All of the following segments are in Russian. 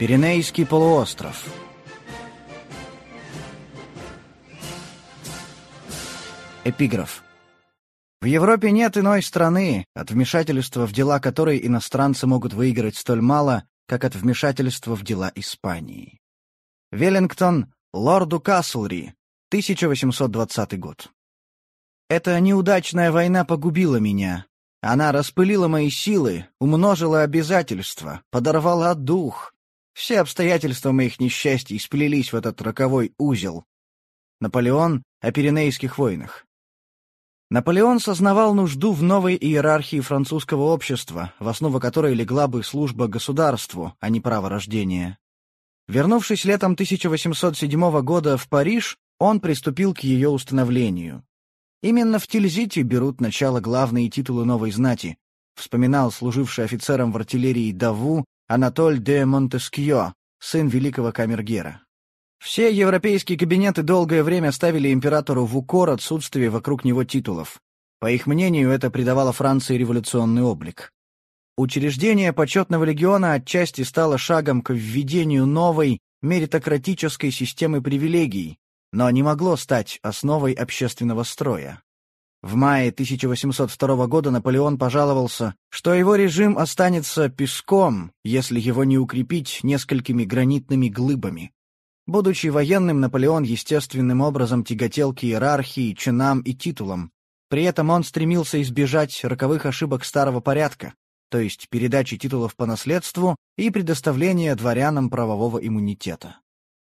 Пиренейский полуостров. Эпиграф. В Европе нет иной страны, от вмешательства в дела которой иностранцы могут выиграть столь мало, как от вмешательства в дела Испании. Веллингтон, лорду Каслри, 1820 год. Эта неудачная война погубила меня. Она распылила мои силы, умножила обязательства, подорвала дух, все обстоятельства моих несчастий сплелись в этот роковой узел. Наполеон о Пиренейских войнах. Наполеон сознавал нужду в новой иерархии французского общества, в основу которой легла бы служба государству, а не право рождения. Вернувшись летом 1807 года в Париж, он приступил к ее установлению. Именно в Тильзите берут начало главные титулы новой знати, вспоминал служивший офицером в артиллерии Даву Анатоль де Монтескьё, сын великого камергера. Все европейские кабинеты долгое время ставили императору в укор отсутствие вокруг него титулов. По их мнению, это придавало Франции революционный облик. Учреждение почетного легиона отчасти стало шагом к введению новой меритократической системы привилегий, но не могло стать основой общественного строя. В мае 1802 года Наполеон пожаловался, что его режим останется песком, если его не укрепить несколькими гранитными глыбами. Будучи военным, Наполеон естественным образом тяготел к иерархии, чинам и титулам. При этом он стремился избежать роковых ошибок старого порядка, то есть передачи титулов по наследству и предоставления дворянам правового иммунитета.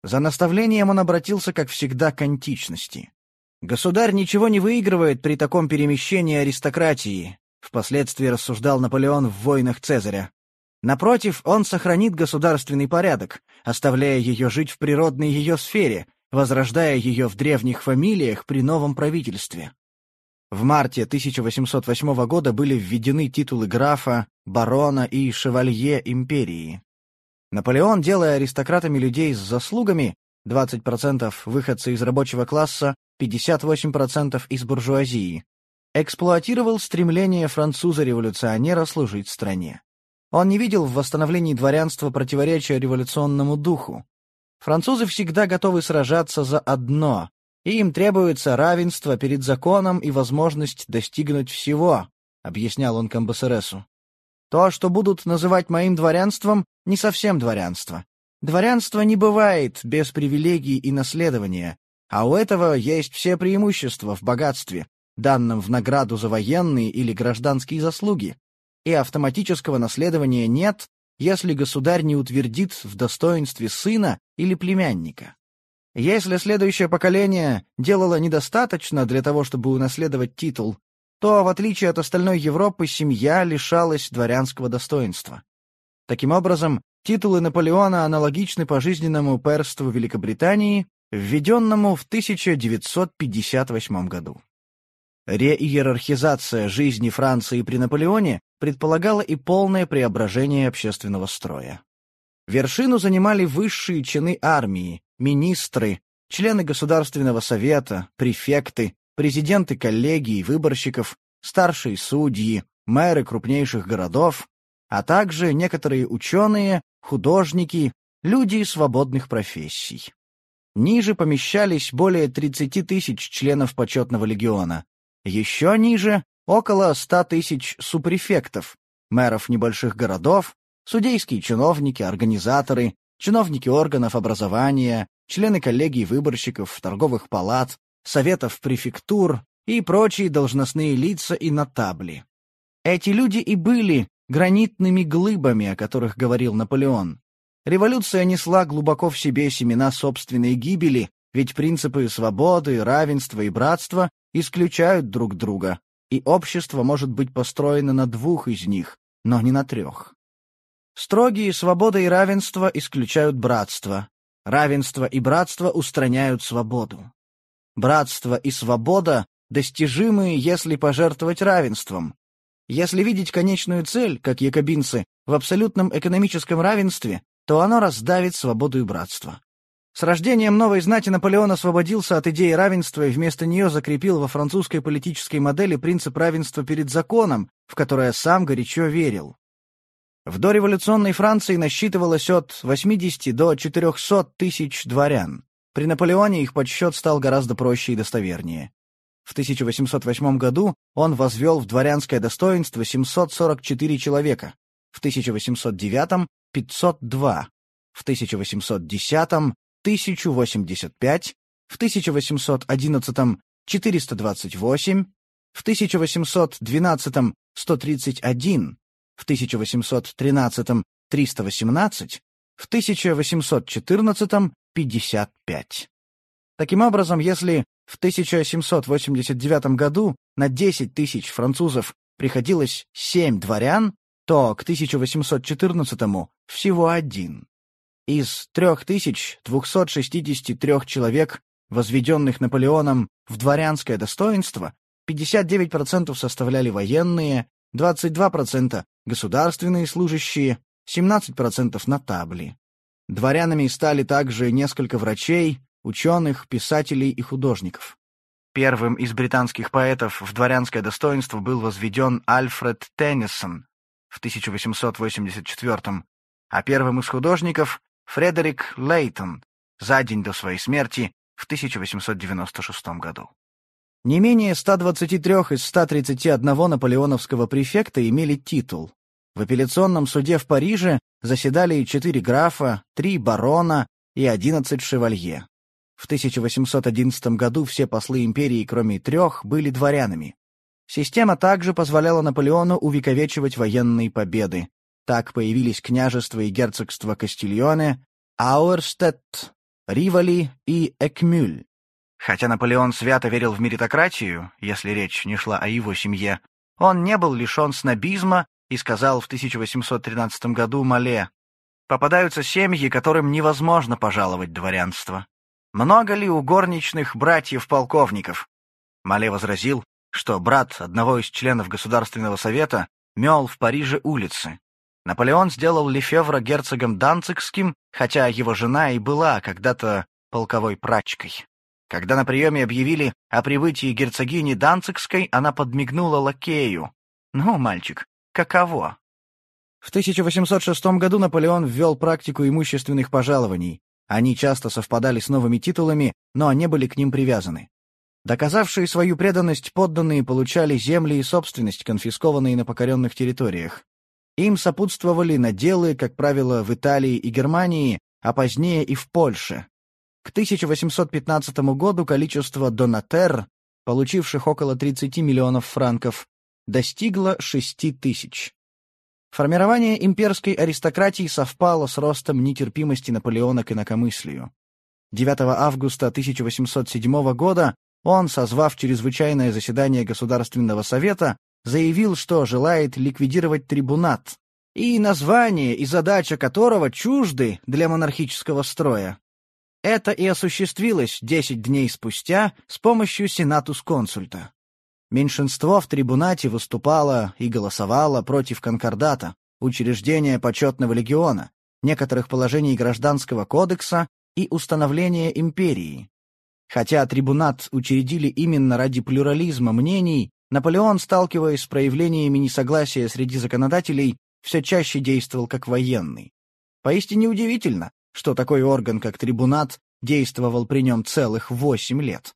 За наставлением он обратился, как всегда, к античности. Государь ничего не выигрывает при таком перемещении аристократии, впоследствии рассуждал Наполеон в войнах Цезаря. Напротив, он сохранит государственный порядок, оставляя ее жить в природной ее сфере, возрождая ее в древних фамилиях при новом правительстве. В марте 1808 года были введены титулы графа, барона и шевалье империи. Наполеон, делая аристократами людей с заслугами, 20% выходцы из рабочего класса, 58% из буржуазии, эксплуатировал стремление француза-революционера служить стране. Он не видел в восстановлении дворянства противоречия революционному духу. Французы всегда готовы сражаться за одно, и им требуется равенство перед законом и возможность достигнуть всего, объяснял он Камбасересу. То, что будут называть моим дворянством, не совсем дворянство. Дворянство не бывает без привилегий и наследования, а у этого есть все преимущества в богатстве, данном в награду за военные или гражданские заслуги, и автоматического наследования нет, если государь не утвердит в достоинстве сына или племянника. Если следующее поколение делало недостаточно для того, чтобы унаследовать титул, то, в отличие от остальной Европы, семья лишалась дворянского достоинства. Таким образом, титулы Наполеона аналогичны пожизненному перству Великобритании, введенному в 1958 году. Реиерархизация жизни Франции при Наполеоне предполагала и полное преображение общественного строя. Вершину занимали высшие чины армии, министры, члены Государственного совета, префекты, президенты коллегий, выборщиков, старшие судьи, мэры крупнейших городов, а также некоторые ученые, художники, люди свободных профессий. Ниже помещались более 30 тысяч членов почетного легиона. Еще ниже — около 100 тысяч супрефектов, мэров небольших городов, судейские чиновники, организаторы, чиновники органов образования, члены коллегий выборщиков, торговых палат, советов префектур и прочие должностные лица и нотабли. Эти люди и были гранитными глыбами, о которых говорил Наполеон. Революция несла глубоко в себе семена собственной гибели, ведь принципы свободы, равенства и братства исключают друг друга, и общество может быть построено на двух из них, но не на трех. Строгие свобода и равенство исключают братство. Равенство и братство устраняют свободу. Братство и свобода достижимы, если пожертвовать равенством. Если видеть конечную цель, как якобинцы, в абсолютном экономическом равенстве, то оно раздавит свободу и братство. С рождением новой знати Наполеон освободился от идеи равенства и вместо нее закрепил во французской политической модели принцип равенства перед законом, в которое сам горячо верил. В дореволюционной Франции насчитывалось от 80 до 400 тысяч дворян. При Наполеоне их подсчет стал гораздо проще и достовернее. В 1808 году он возвел в дворянское достоинство 744 человека, в 1809 — 502, в 1810 — 1085, в 1811 — 428, в 1812 — 131, в 1813 — 318, в 1814 — 55. Таким образом, если в 1789 году на 10 тысяч французов приходилось 7 дворян, то к 1814 всего один. Из 3263 человек, возведенных Наполеоном в дворянское достоинство, 59% составляли военные, 22% — государственные служащие, 17% — нотабли. Дворянами стали также несколько врачей, ученых, писателей и художников. Первым из британских поэтов в дворянское достоинство был возведен Альфред Теннисон в 1884 а первым из художников — Фредерик Лейтон за день до своей смерти в 1896 году. Не менее 123 из 131 наполеоновского префекта имели титул. В апелляционном суде в Париже заседали четыре графа, три барона и 11 шевалье. В 1811 году все послы империи, кроме трех, были дворянами. Система также позволяла Наполеону увековечивать военные победы. Так появились княжества и герцогства Кастильоне, Ауэрстетт, Ривали и Экмюль. Хотя Наполеон свято верил в меритократию, если речь не шла о его семье, он не был лишен снобизма и сказал в 1813 году Мале, «Попадаются семьи, которым невозможно пожаловать дворянство. Много ли у горничных братьев-полковников? Мале возразил, что брат одного из членов Государственного совета мел в Париже улицы. Наполеон сделал Лефевра герцогом Данцигским, хотя его жена и была когда-то полковой прачкой. Когда на приеме объявили о прибытии герцогини Данцигской, она подмигнула лакею. «Ну, мальчик, каково?» В 1806 году Наполеон ввел практику имущественных пожалований, они часто совпадали с новыми титулами, но не были к ним привязаны. Доказавшие свою преданность подданные получали земли и собственность, конфискованные на покоренных территориях. Им сопутствовали наделы, как правило, в Италии и Германии, а позднее и в Польше. К 1815 году количество донатер, получивших около 30 миллионов франков, достигло 6 тысяч. Формирование имперской аристократии совпало с ростом нетерпимости Наполеона к инакомыслию. 9 августа 1807 года он, созвав чрезвычайное заседание Государственного совета, заявил, что желает ликвидировать трибунат, и название и задача которого чужды для монархического строя. Это и осуществилось 10 дней спустя с помощью сенатус-консульта. Меньшинство в трибунате выступало и голосовало против конкордата, учреждения почетного легиона, некоторых положений Гражданского кодекса и установления империи. Хотя трибунат учредили именно ради плюрализма мнений, Наполеон, сталкиваясь с проявлениями несогласия среди законодателей, все чаще действовал как военный. Поистине удивительно, что такой орган, как трибунат, действовал при нем целых восемь лет.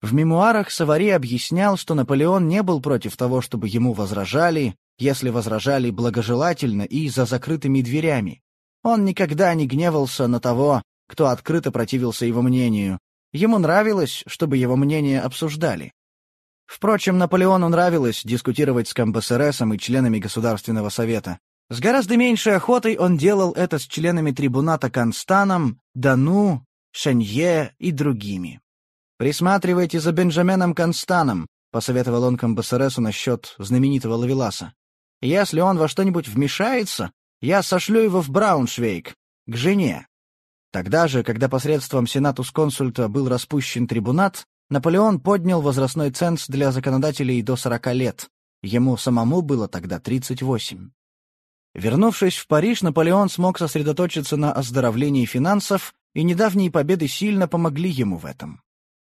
В мемуарах Савари объяснял, что Наполеон не был против того, чтобы ему возражали, если возражали благожелательно и за закрытыми дверями. Он никогда не гневался на того, кто открыто противился его мнению. Ему нравилось, чтобы его мнение обсуждали. Впрочем, Наполеону нравилось дискутировать с КМБСРСом и членами Государственного совета. С гораздо меньшей охотой он делал это с членами трибуната Констаном, Дану, Шенье и другими. «Присматривайте за Бенджаменом Констаном», — посоветовал он Камбасересу насчет знаменитого Лавеласа. «Если он во что-нибудь вмешается, я сошлю его в Брауншвейг, к жене». Тогда же, когда посредством сенатус-консульта был распущен трибунат, Наполеон поднял возрастной ценз для законодателей до 40 лет. Ему самому было тогда 38. Вернувшись в Париж, Наполеон смог сосредоточиться на оздоровлении финансов, и недавние победы сильно помогли ему в этом.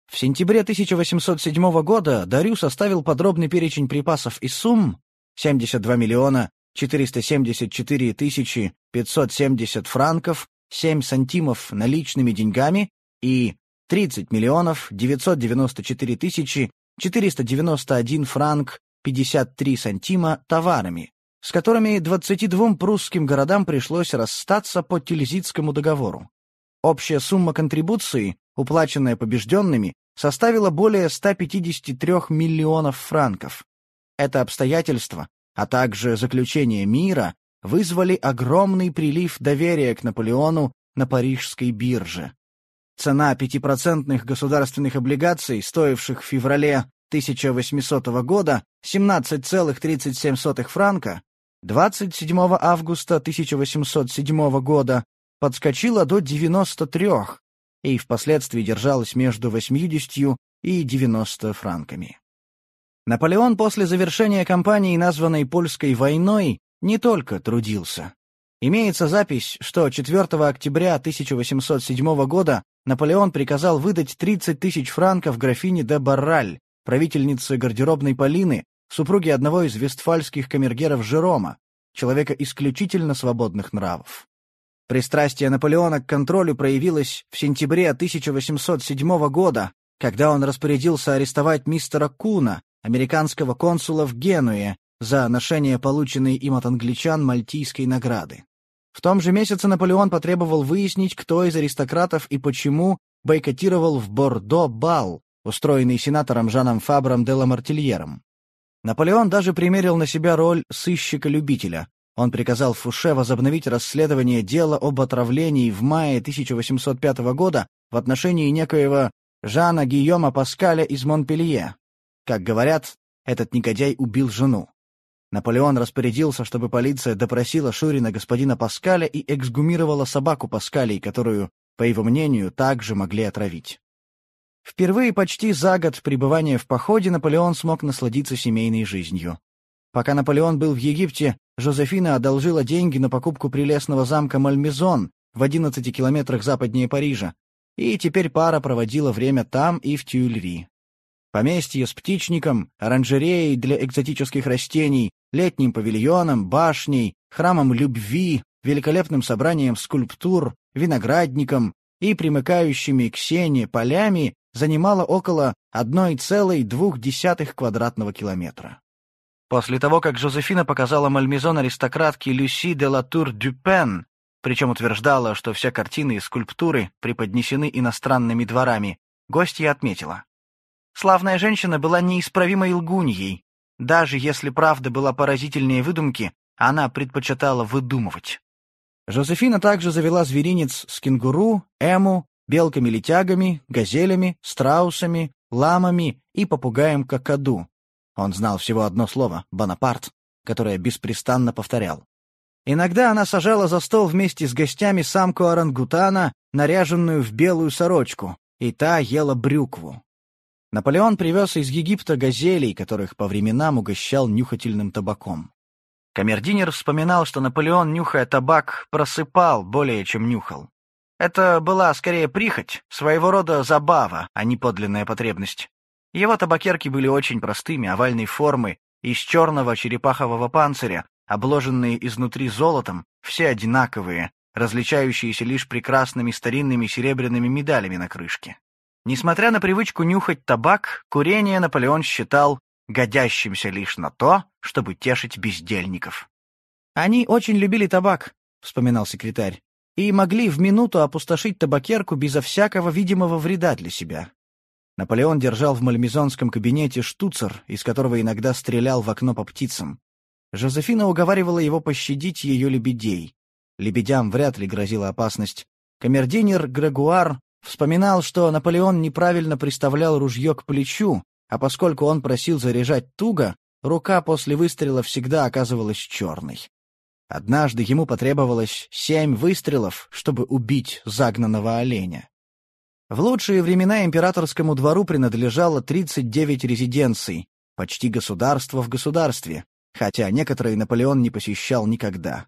В сентябре 1807 года Дарю составил подробный перечень припасов и сумм 72 миллиона 474 570 франков, 7 сантимов наличными деньгами и 30 миллионов 994 тысячи 491 франк 53 сантима товарами, с которыми 22 прусским городам пришлось расстаться по Тильзитскому договору. Общая сумма контрибуции, уплаченная побежденными, составила более 153 миллионов франков. Это обстоятельство, а также заключение мира, вызвали огромный прилив доверия к Наполеону на парижской бирже. Цена пятипроцентных государственных облигаций, стоивших в феврале 1800 года 17,37 франка, 27 августа 1807 года подскочила до 93 и впоследствии держалась между 80 и 90 франками. Наполеон после завершения кампании, названной Польской войной, не только трудился. Имеется запись, что 4 октября 1807 года Наполеон приказал выдать 30 тысяч франков графине де Барраль, правительнице гардеробной Полины, супруге одного из вестфальских камергеров Жерома, человека исключительно свободных нравов. Пристрастие Наполеона к контролю проявилось в сентябре 1807 года, когда он распорядился арестовать мистера Куна, американского консула в Генуе, за ношение полученной им от англичан мальтийской награды. В том же месяце Наполеон потребовал выяснить, кто из аристократов и почему бойкотировал в Бордо бал, устроенный сенатором Жаном Фабром де Ламартильером. Наполеон даже примерил на себя роль сыщика-любителя. Он приказал Фуше возобновить расследование дела об отравлении в мае 1805 года в отношении некоего Жана Гийома Паскаля из Монпелье. Как говорят, этот негодяй убил жену. Наполеон распорядился, чтобы полиция допросила Шурина господина Паскаля и эксгумировала собаку Паскалей, которую, по его мнению, также могли отравить. Впервые почти за год пребывания в походе Наполеон смог насладиться семейной жизнью. Пока Наполеон был в Египте, Жозефина одолжила деньги на покупку прелестного замка Мальмезон в 11 километрах западнее Парижа, и теперь пара проводила время там и в Тюильри. Поместье с птичником, оранжереей для экзотических растений, летним павильоном, башней, храмом любви, великолепным собранием скульптур, виноградником и примыкающими к сене полями занимала около 1,2 квадратного километра. После того, как Жозефина показала Мальмезон аристократке Люси де Латур Дюпен, причем утверждала, что все картины и скульптуры преподнесены иностранными дворами, гостья отметила. Славная женщина была неисправимой лгуньей. Даже если правда была поразительнее выдумки, она предпочитала выдумывать. Жозефина также завела зверинец с кенгуру, эму, белками-летягами, газелями, страусами, ламами и попугаем какаду. Он знал всего одно слово — «Бонапарт», которое беспрестанно повторял. Иногда она сажала за стол вместе с гостями самку орангутана, наряженную в белую сорочку, и та ела брюкву. Наполеон привез из Египта газелей, которых по временам угощал нюхательным табаком. Камердинер вспоминал, что Наполеон, нюхая табак, просыпал более, чем нюхал. Это была скорее прихоть, своего рода забава, а не подлинная потребность. Его табакерки были очень простыми, овальной формы, из черного черепахового панциря, обложенные изнутри золотом, все одинаковые, различающиеся лишь прекрасными старинными серебряными медалями на крышке. Несмотря на привычку нюхать табак, курение Наполеон считал годящимся лишь на то, чтобы тешить бездельников. «Они очень любили табак», — вспоминал секретарь, «и могли в минуту опустошить табакерку безо всякого видимого вреда для себя». Наполеон держал в мальмезонском кабинете штуцер, из которого иногда стрелял в окно по птицам. Жозефина уговаривала его пощадить ее лебедей. Лебедям вряд ли грозила опасность. Камердинер Грегуар Вспоминал, что Наполеон неправильно приставлял ружье к плечу, а поскольку он просил заряжать туго, рука после выстрела всегда оказывалась черной. Однажды ему потребовалось семь выстрелов, чтобы убить загнанного оленя. В лучшие времена императорскому двору принадлежало 39 резиденций, почти государство в государстве, хотя некоторые Наполеон не посещал никогда.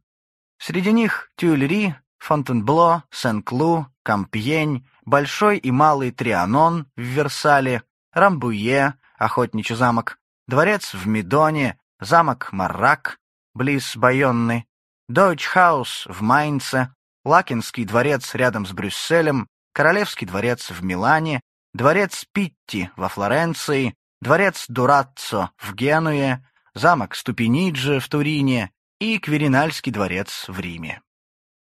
Среди них Тюильри, Фонтенбло, Сен-Клу, Кампьень, Большой и Малый Трианон в Версале, Рамбуе, Охотничий замок, Дворец в Медоне, замок Маррак, близ Байонны, Дойчхаус в Майнце, Лакинский дворец рядом с Брюсселем, Королевский дворец в Милане, дворец Питти во Флоренции, дворец Дураццо в Генуе, замок Ступениджи в Турине и Кверинальский дворец в Риме.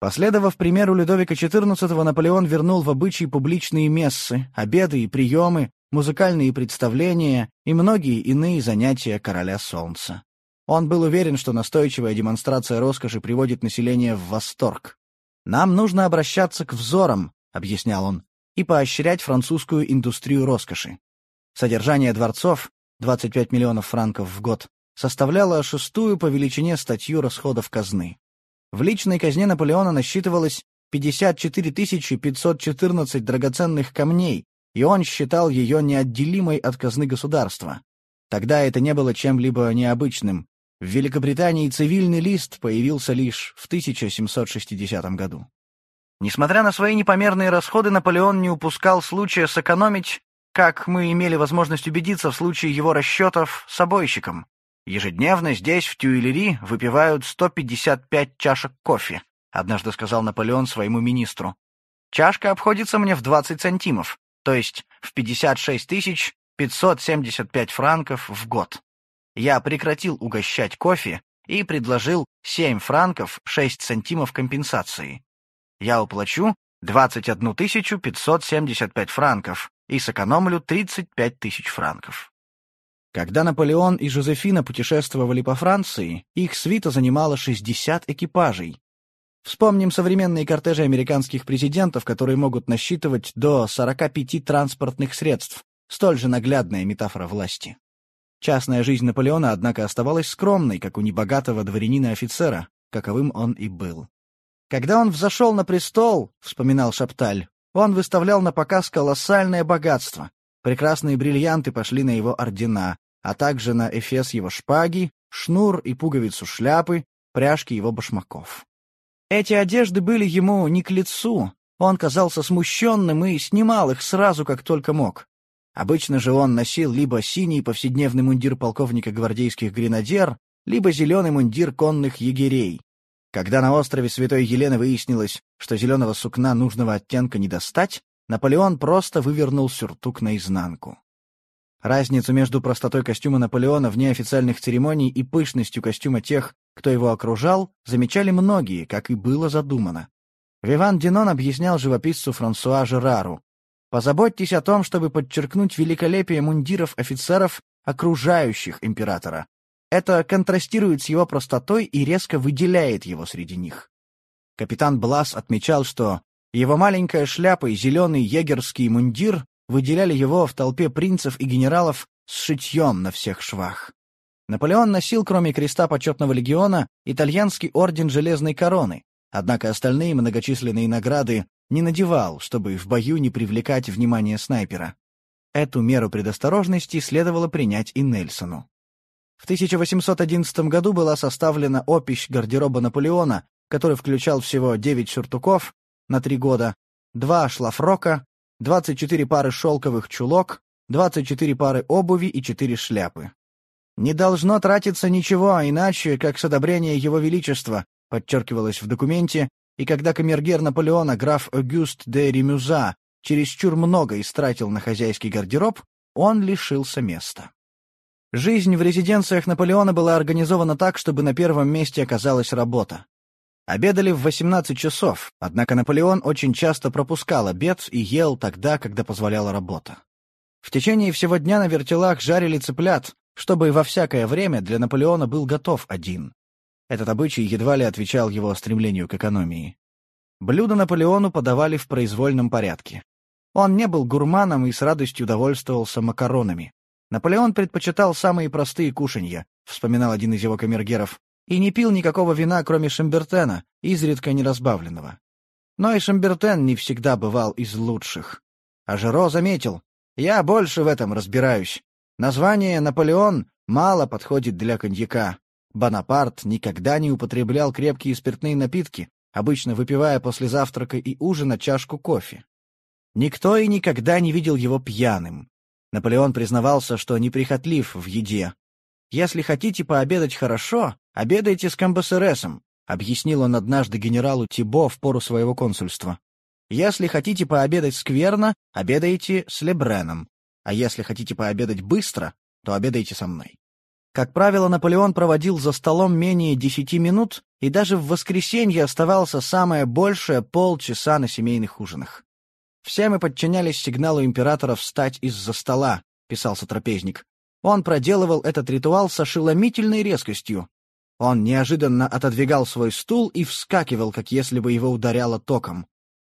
Последовав примеру Людовика XIV, Наполеон вернул в обычай публичные мессы, обеды и приемы, музыкальные представления и многие иные занятия короля солнца. Он был уверен, что настойчивая демонстрация роскоши приводит население в восторг. «Нам нужно обращаться к взорам», — объяснял он, «и поощрять французскую индустрию роскоши. Содержание дворцов, 25 миллионов франков в год, составляло шестую по величине статью расходов казны. В личной казне Наполеона насчитывалось 54 514 драгоценных камней, и он считал ее неотделимой от казны государства. Тогда это не было чем-либо необычным. В Великобритании цивильный лист появился лишь в 1760 году. Несмотря на свои непомерные расходы, Наполеон не упускал случая сэкономить, как мы имели возможность убедиться в случае его расчетов с обойщиком. Ежедневно здесь, в Тюильри, выпивают 155 чашек кофе, однажды сказал Наполеон своему министру. Чашка обходится мне в 20 сантимов, то есть в 56 тысяч 575 франков в год. Я прекратил угощать кофе и предложил 7 франков 6 сантимов компенсации. Я уплачу 21 575 франков и сэкономлю 35 тысяч франков. Когда Наполеон и Жозефина путешествовали по Франции, их свита занимала 60 экипажей. Вспомним современные кортежи американских президентов, которые могут насчитывать до 45 транспортных средств, столь же наглядная метафора власти. Частная жизнь Наполеона, однако, оставалась скромной, как у небогатого дворянина-офицера, каковым он и был. «Когда он взошел на престол», — вспоминал Шапталь, — «он выставлял на показ колоссальное богатство. Прекрасные бриллианты пошли на его ордена, а также на эфес его шпаги, шнур и пуговицу шляпы, пряжки его башмаков. Эти одежды были ему не к лицу, он казался смущенным и снимал их сразу, как только мог. Обычно же он носил либо синий повседневный мундир полковника гвардейских гренадер, либо зеленый мундир конных егерей. Когда на острове Святой Елены выяснилось, что зеленого сукна нужного оттенка не достать, Наполеон просто вывернул сюртук наизнанку. Разницу между простотой костюма Наполеона вне официальных церемоний и пышностью костюма тех, кто его окружал, замечали многие, как и было задумано. Виван Динон объяснял живописцу Франсуа Жерару. «Позаботьтесь о том, чтобы подчеркнуть великолепие мундиров офицеров, окружающих императора. Это контрастирует с его простотой и резко выделяет его среди них». Капитан Блас отмечал, что его маленькая шляпа и зеленый егерский мундир выделяли его в толпе принцев и генералов с шитьем на всех швах. Наполеон носил, кроме креста почетного легиона, итальянский орден Железной Короны, однако остальные многочисленные награды не надевал, чтобы в бою не привлекать внимание снайпера. Эту меру предосторожности следовало принять и Нельсону. В 1811 году была составлена опись гардероба Наполеона, который включал всего 9 сюртуков на 3 года, 2 шлафрока, 24 пары шелковых чулок, 24 пары обуви и 4 шляпы. «Не должно тратиться ничего, иначе, как с одобрения Его Величества», подчеркивалось в документе, и когда камергер Наполеона граф Огюст де Ремюза чересчур много истратил на хозяйский гардероб, он лишился места. Жизнь в резиденциях Наполеона была организована так, чтобы на первом месте оказалась работа. Обедали в 18 часов, однако Наполеон очень часто пропускал обед и ел тогда, когда позволяла работа. В течение всего дня на вертелах жарили цыплят, чтобы во всякое время для Наполеона был готов один. Этот обычай едва ли отвечал его стремлению к экономии. Блюда Наполеону подавали в произвольном порядке. Он не был гурманом и с радостью довольствовался макаронами. Наполеон предпочитал самые простые кушанья, вспоминал один из его камергеров, и не пил никакого вина, кроме шамбертена, изредка неразбавленного. Но и шамбертен не всегда бывал из лучших. А Жиро заметил, «Я больше в этом разбираюсь. Название «Наполеон» мало подходит для коньяка. Бонапарт никогда не употреблял крепкие спиртные напитки, обычно выпивая после завтрака и ужина чашку кофе. Никто и никогда не видел его пьяным. Наполеон признавался, что неприхотлив в еде. Если хотите пообедать хорошо, обедайте с Камбасересом», — объяснил он однажды генералу Тибо в пору своего консульства. «Если хотите пообедать скверно, обедайте с Лебреном, а если хотите пообедать быстро, то обедайте со мной». Как правило, Наполеон проводил за столом менее десяти минут и даже в воскресенье оставался самое большее полчаса на семейных ужинах. «Все мы подчинялись сигналу императора встать из-за стола», — писался трапезник. Он проделывал этот ритуал с ошеломительной резкостью. Он неожиданно отодвигал свой стул и вскакивал, как если бы его ударяло током.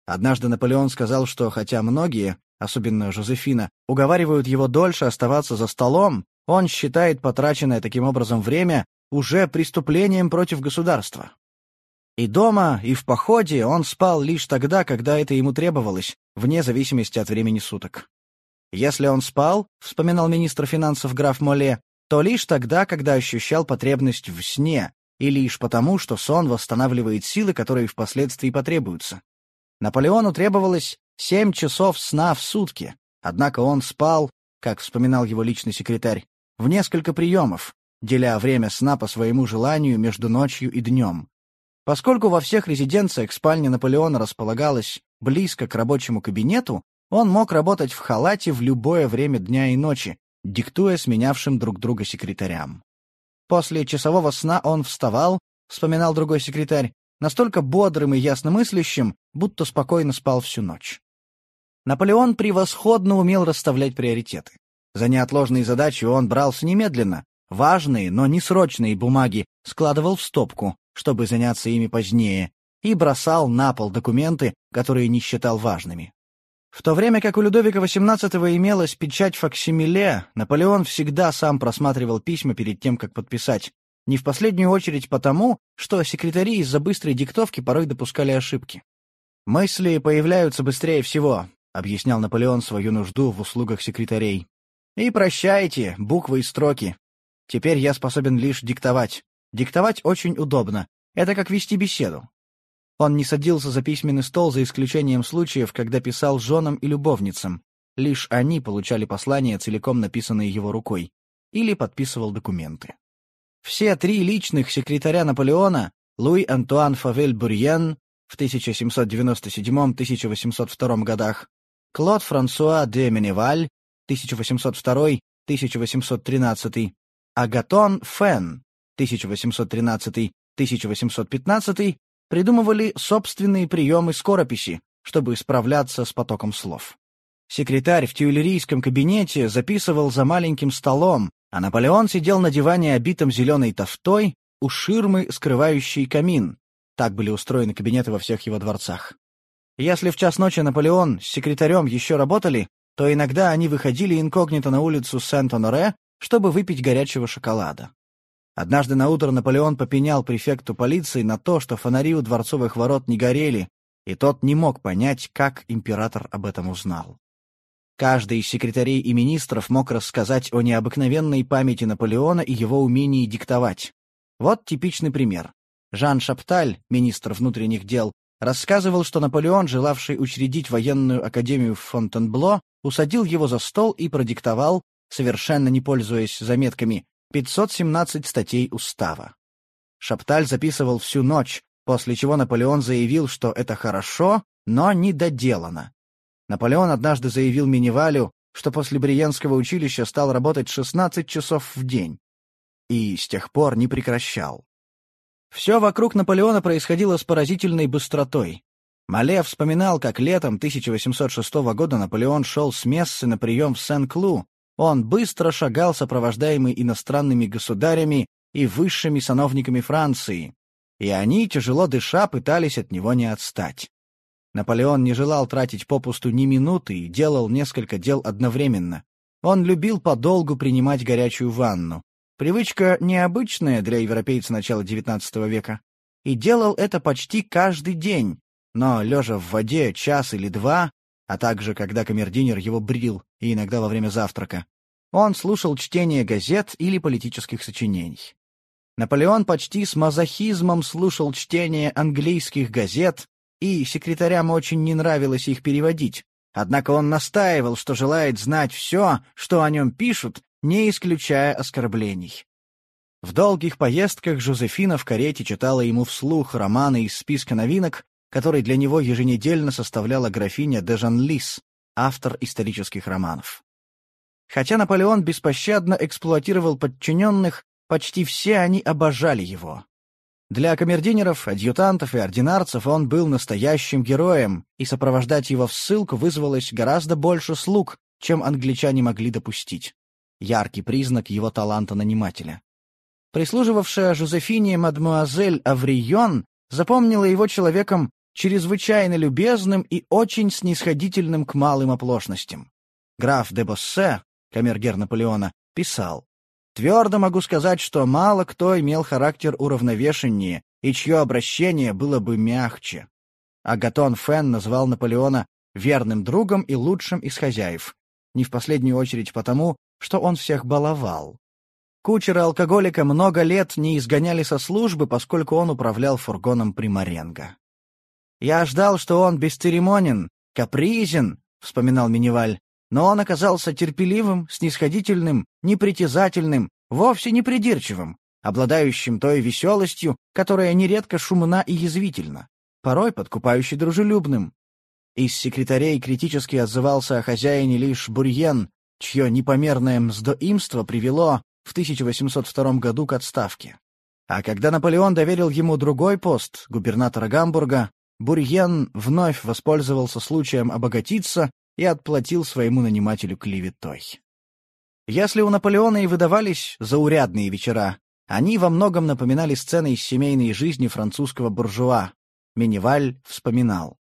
Однажды Наполеон сказал, что хотя многие, особенно Жозефина, уговаривают его дольше оставаться за столом, он считает потраченное таким образом время уже преступлением против государства. И дома, и в походе он спал лишь тогда, когда это ему требовалось, вне зависимости от времени суток. Если он спал, вспоминал министр финансов граф Моле, то лишь тогда, когда ощущал потребность в сне, и лишь потому, что сон восстанавливает силы, которые впоследствии потребуются. Наполеону требовалось семь часов сна в сутки, однако он спал, как вспоминал его личный секретарь, в несколько приемов, деля время сна по своему желанию между ночью и днем. Поскольку во всех резиденциях спальня Наполеона располагалась близко к рабочему кабинету, он мог работать в халате в любое время дня и ночи, диктуя сменявшим друг друга секретарям. После часового сна он вставал, вспоминал другой секретарь, настолько бодрым и ясномыслящим, будто спокойно спал всю ночь. Наполеон превосходно умел расставлять приоритеты. За неотложные задачи он брался немедленно, Важные, но не срочные бумаги складывал в стопку, чтобы заняться ими позднее, и бросал на пол документы, которые не считал важными. В то время как у Людовика XVIII имелась печать факсимиле, Наполеон всегда сам просматривал письма перед тем, как подписать, не в последнюю очередь потому, что секретари из-за быстрой диктовки порой допускали ошибки. «Мысли появляются быстрее всего», — объяснял Наполеон свою нужду в услугах секретарей. «И прощайте, буквы и строки. Теперь я способен лишь диктовать. Диктовать очень удобно. Это как вести беседу. Он не садился за письменный стол за исключением случаев, когда писал женам и любовницам. Лишь они получали послания, целиком написанные его рукой. Или подписывал документы. Все три личных секретаря Наполеона Луи Антуан Фавель Бурьен в 1797-1802 годах, Клод Франсуа де Меневаль 1802-1813 Агатон Фен 1813-1815 придумывали собственные приемы скорописи, чтобы справляться с потоком слов. Секретарь в тюильрийском кабинете записывал за маленьким столом, а Наполеон сидел на диване, обитом зеленой тофтой, у ширмы, скрывающей камин. Так были устроены кабинеты во всех его дворцах. Если в час ночи Наполеон с секретарем еще работали, то иногда они выходили инкогнито на улицу Сент-Оноре чтобы выпить горячего шоколада. Однажды на утро Наполеон попенял префекту полиции на то, что фонари у дворцовых ворот не горели, и тот не мог понять, как император об этом узнал. Каждый из секретарей и министров мог рассказать о необыкновенной памяти Наполеона и его умении диктовать. Вот типичный пример. Жан Шапталь, министр внутренних дел, рассказывал, что Наполеон, желавший учредить военную академию в Фонтенбло, усадил его за стол и продиктовал совершенно не пользуясь заметками, 517 статей устава. Шапталь записывал всю ночь, после чего Наполеон заявил, что это хорошо, но не доделано. Наполеон однажды заявил Минивалю, что после Бриенского училища стал работать 16 часов в день. И с тех пор не прекращал. Все вокруг Наполеона происходило с поразительной быстротой. Мале вспоминал, как летом 1806 года Наполеон шел с Мессы на прием в Сен-Клу, он быстро шагал, сопровождаемый иностранными государями и высшими сановниками Франции, и они, тяжело дыша, пытались от него не отстать. Наполеон не желал тратить попусту ни минуты и делал несколько дел одновременно. Он любил подолгу принимать горячую ванну. Привычка необычная для европейца начала XIX века. И делал это почти каждый день, но, лежа в воде час или два, а также когда камердинер его брил и иногда во время завтрака. Он слушал чтение газет или политических сочинений. Наполеон почти с мазохизмом слушал чтение английских газет, и секретарям очень не нравилось их переводить. Однако он настаивал, что желает знать все, что о нем пишут, не исключая оскорблений. В долгих поездках Жозефина в карете читала ему вслух романы из списка новинок, который для него еженедельно составляла графиня де Жанлис, автор исторических романов. Хотя Наполеон беспощадно эксплуатировал подчиненных, почти все они обожали его. Для камердинеров, адъютантов и ординарцев он был настоящим героем, и сопровождать его в ссылку вызвалось гораздо больше слуг, чем англичане могли допустить. Яркий признак его таланта нанимателя. Прислуживавшая Жозефине мадмуазель Аврион запомнила его человеком чрезвычайно любезным и очень снисходительным к малым оплошностям. Граф де Боссе, камергер Наполеона, писал, «Твердо могу сказать, что мало кто имел характер уравновешеннее и чье обращение было бы мягче». Агатон Фен назвал Наполеона верным другом и лучшим из хозяев, не в последнюю очередь потому, что он всех баловал. Кучера-алкоголика много лет не изгоняли со службы, поскольку он управлял фургоном Примаренго. «Я ждал, что он бесцеремонен, капризен», — вспоминал Миневаль, но он оказался терпеливым, снисходительным, непритязательным, вовсе не придирчивым, обладающим той веселостью, которая нередко шумна и язвительна, порой подкупающе дружелюбным. Из секретарей критически отзывался о хозяине лишь Бурьен, чье непомерное мздоимство привело в 1802 году к отставке. А когда Наполеон доверил ему другой пост, губернатора Гамбурга, Бурьен вновь воспользовался случаем обогатиться и отплатил своему нанимателю клеветой. Если у Наполеона и выдавались заурядные вечера, они во многом напоминали сцены из семейной жизни французского буржуа. Миневаль вспоминал.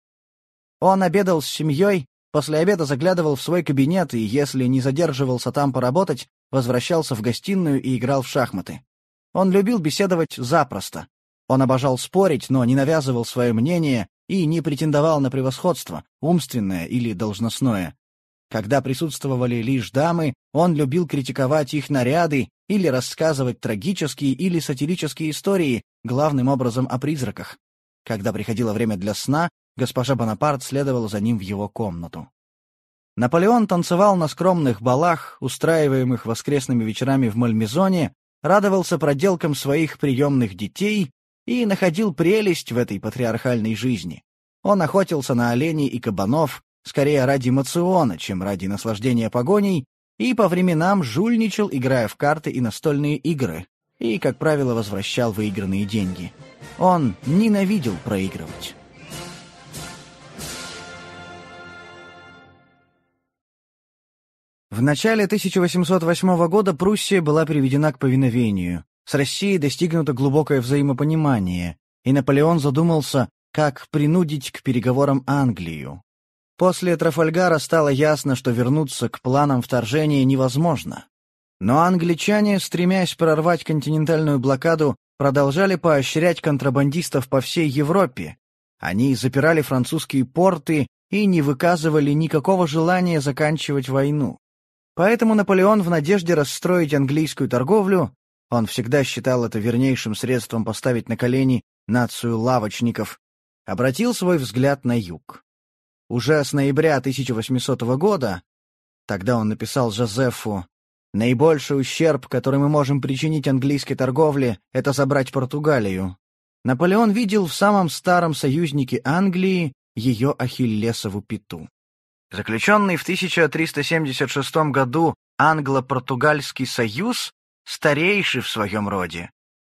Он обедал с семьей, после обеда заглядывал в свой кабинет и, если не задерживался там поработать, возвращался в гостиную и играл в шахматы. Он любил беседовать запросто, он обожал спорить, но не навязывал свое мнение и не претендовал на превосходство, умственное или должностное. Когда присутствовали лишь дамы, он любил критиковать их наряды или рассказывать трагические или сатирические истории, главным образом о призраках. Когда приходило время для сна, госпожа Бонапарт следовала за ним в его комнату. Наполеон танцевал на скромных балах, устраиваемых воскресными вечерами в Мальмезоне, радовался проделкам своих приемных детей и находил прелесть в этой патриархальной жизни. Он охотился на оленей и кабанов, скорее ради мациона, чем ради наслаждения погоней, и по временам жульничал, играя в карты и настольные игры, и, как правило, возвращал выигранные деньги. Он ненавидел проигрывать. В начале 1808 года Пруссия была приведена к повиновению, с Россией достигнуто глубокое взаимопонимание, и Наполеон задумался, как принудить к переговорам Англию. После Трафальгара стало ясно, что вернуться к планам вторжения невозможно. Но англичане, стремясь прорвать континентальную блокаду, продолжали поощрять контрабандистов по всей Европе. Они запирали французские порты и не выказывали никакого желания заканчивать войну. Поэтому Наполеон в надежде расстроить английскую торговлю он всегда считал это вернейшим средством поставить на колени нацию лавочников, обратил свой взгляд на юг. Уже с ноября 1800 года, тогда он написал Жозефу, «Наибольший ущерб, который мы можем причинить английской торговле, это забрать Португалию». Наполеон видел в самом старом союзнике Англии ее Ахиллесову пету. Заключенный в 1376 году англо-португальский союз старейший в своем роде.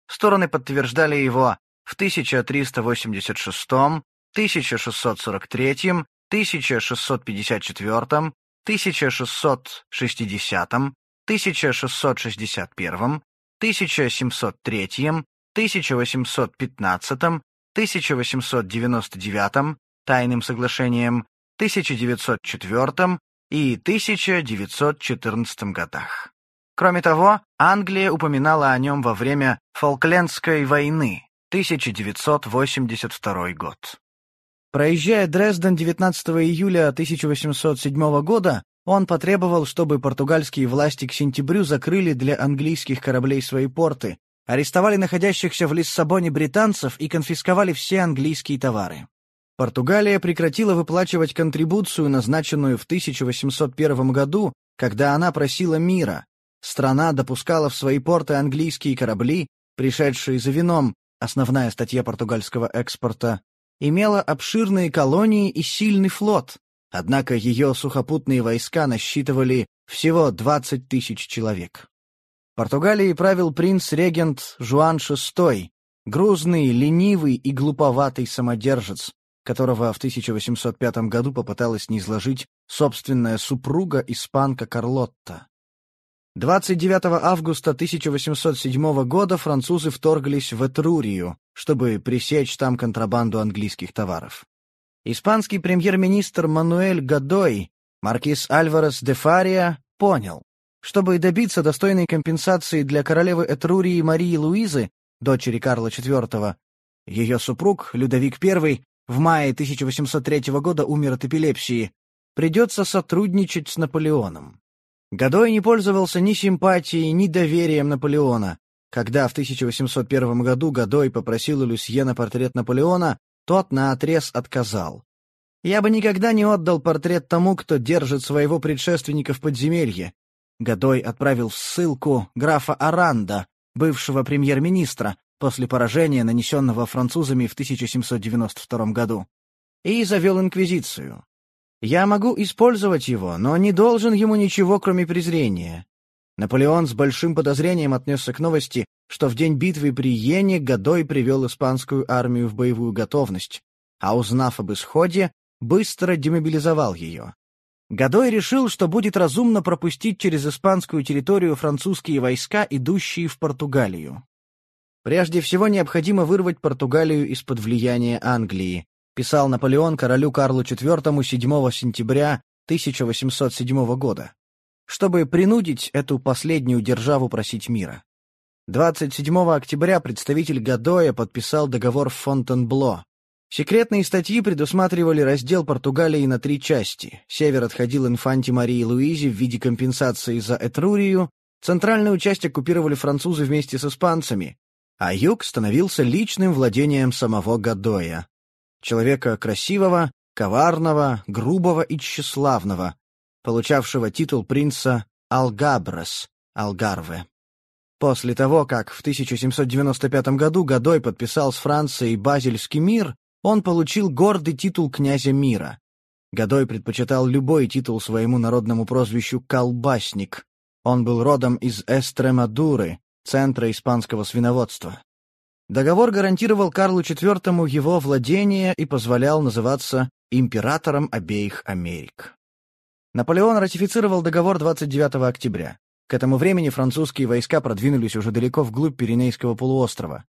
Стороны подтверждали его в 1386, 1643, 1654, 1660, 1661, 1703, 1815, 1899 тайным соглашением, 1904 и 1914 годах. Кроме того, Англия упоминала о нем во время Фолклендской войны, 1982 год. Проезжая Дрезден 19 июля 1807 года, он потребовал, чтобы португальские власти к сентябрю закрыли для английских кораблей свои порты, арестовали находящихся в Лиссабоне британцев и конфисковали все английские товары. Португалия прекратила выплачивать контрибуцию, назначенную в 1801 году, когда она просила мира, страна допускала в свои порты английские корабли, пришедшие за вином, основная статья португальского экспорта, имела обширные колонии и сильный флот, однако ее сухопутные войска насчитывали всего 20 тысяч человек. Португалией правил принц-регент Жуан VI, грузный, ленивый и глуповатый самодержец, которого в 1805 году попыталась низложить собственная супруга испанка Карлотта. 29 августа 1807 года французы вторглись в Этрурию, чтобы пресечь там контрабанду английских товаров. Испанский премьер-министр Мануэль Гадой, маркиз Альварес де Фария, понял, чтобы добиться достойной компенсации для королевы Этрурии Марии Луизы, дочери Карла IV, ее супруг, Людовик I, в мае 1803 года умер от эпилепсии, придется сотрудничать с Наполеоном. Годой не пользовался ни симпатией, ни доверием Наполеона. Когда в 1801 году Годой попросил у Люсьена портрет Наполеона, тот наотрез отказал. «Я бы никогда не отдал портрет тому, кто держит своего предшественника в подземелье». Годой отправил в ссылку графа Аранда, бывшего премьер-министра, после поражения, нанесенного французами в 1792 году, и завел инквизицию. Я могу использовать его, но не должен ему ничего, кроме презрения. Наполеон с большим подозрением отнесся к новости, что в день битвы при Йене Годой привел испанскую армию в боевую готовность, а узнав об исходе, быстро демобилизовал ее. Годой решил, что будет разумно пропустить через испанскую территорию французские войска, идущие в Португалию. Прежде всего необходимо вырвать Португалию из-под влияния Англии, писал Наполеон королю Карлу IV 7 сентября 1807 года, чтобы принудить эту последнюю державу просить мира. 27 октября представитель Гадоя подписал договор в Фонтенбло. Секретные статьи предусматривали раздел Португалии на три части. Север отходил инфанте Марии Луизе в виде компенсации за Этрурию, центральную часть оккупировали французы вместе с испанцами, а юг становился личным владением самого Гадоя. Человека красивого, коварного, грубого и тщеславного, получавшего титул принца Алгабрес, Алгарве. После того, как в 1795 году Гадой подписал с Францией Базельский мир, он получил гордый титул князя мира. Гадой предпочитал любой титул своему народному прозвищу «колбасник». Он был родом из Эстремадуры, центра испанского свиноводства. Договор гарантировал Карлу IV его владение и позволял называться императором обеих Америк. Наполеон ратифицировал договор 29 октября. К этому времени французские войска продвинулись уже далеко вглубь Пиренейского полуострова.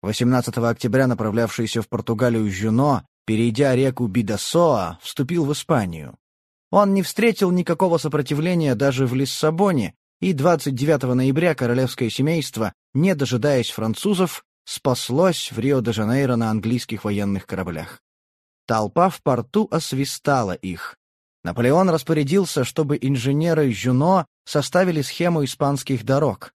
18 октября направлявшийся в Португалию Жюно, перейдя реку Бидасоа, вступил в Испанию. Он не встретил никакого сопротивления даже в Лиссабоне, и 29 ноября королевское семейство, не дожидаясь французов, спаслось в Рио-де-Жанейро на английских военных кораблях. Толпа в порту освистала их. Наполеон распорядился, чтобы инженеры Жюно составили схему испанских дорог.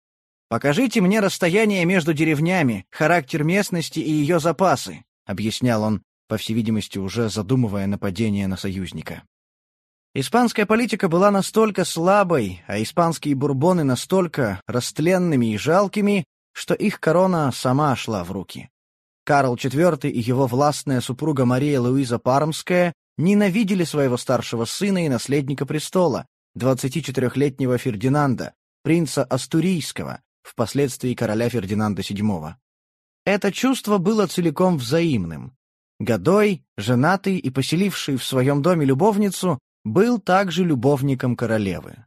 «Покажите мне расстояние между деревнями, характер местности и ее запасы», — объяснял он, по всей видимости, уже задумывая нападение на союзника. Испанская политика была настолько слабой, а испанские бурбоны настолько растленными и жалкими, что их корона сама шла в руки. Карл IV и его властная супруга Мария Луиза Пармская ненавидели своего старшего сына и наследника престола, 24-летнего Фердинанда, принца Астурийского, впоследствии короля Фердинанда VII. Это чувство было целиком взаимным. Годой, женатый и поселивший в своем доме любовницу, был также любовником королевы.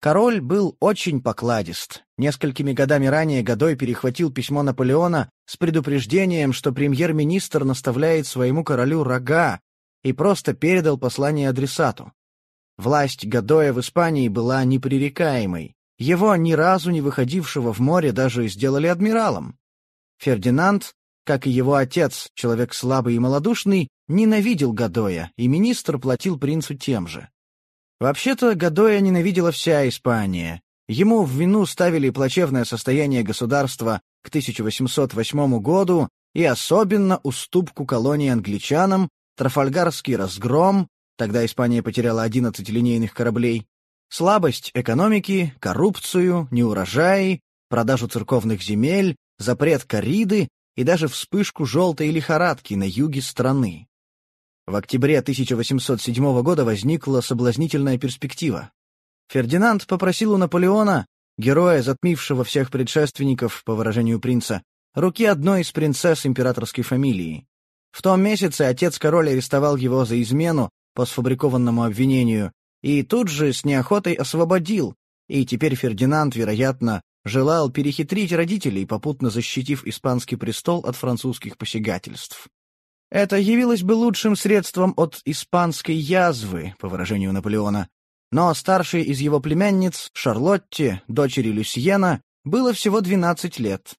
Король был очень покладист. Несколькими годами ранее Годой перехватил письмо Наполеона с предупреждением, что премьер-министр наставляет своему королю рога, и просто передал послание адресату. Власть Годоя в Испании была непререкаемой. Его, ни разу не выходившего в море, даже сделали адмиралом. Фердинанд, как и его отец, человек слабый и малодушный, ненавидел Гадоя, и министр платил принцу тем же. Вообще-то Гадоя ненавидела вся Испания. Ему в вину ставили плачевное состояние государства к 1808 году и особенно уступку колонии англичанам, Трафальгарский разгром, тогда Испания потеряла 11 линейных кораблей, слабость экономики, коррупцию, неурожаи, продажу церковных земель, запрет кориды и даже вспышку желтой лихорадки на юге страны. В октябре 1807 года возникла соблазнительная перспектива. Фердинанд попросил у Наполеона, героя, затмившего всех предшественников, по выражению принца, руки одной из принцесс императорской фамилии. В том месяце отец-король арестовал его за измену по сфабрикованному обвинению и тут же с неохотой освободил, и теперь Фердинанд, вероятно, желал перехитрить родителей, попутно защитив испанский престол от французских посягательств. Это явилось бы лучшим средством от испанской язвы, по выражению Наполеона, но старшей из его племянниц, Шарлотте, дочери Люсьена, было всего 12 лет.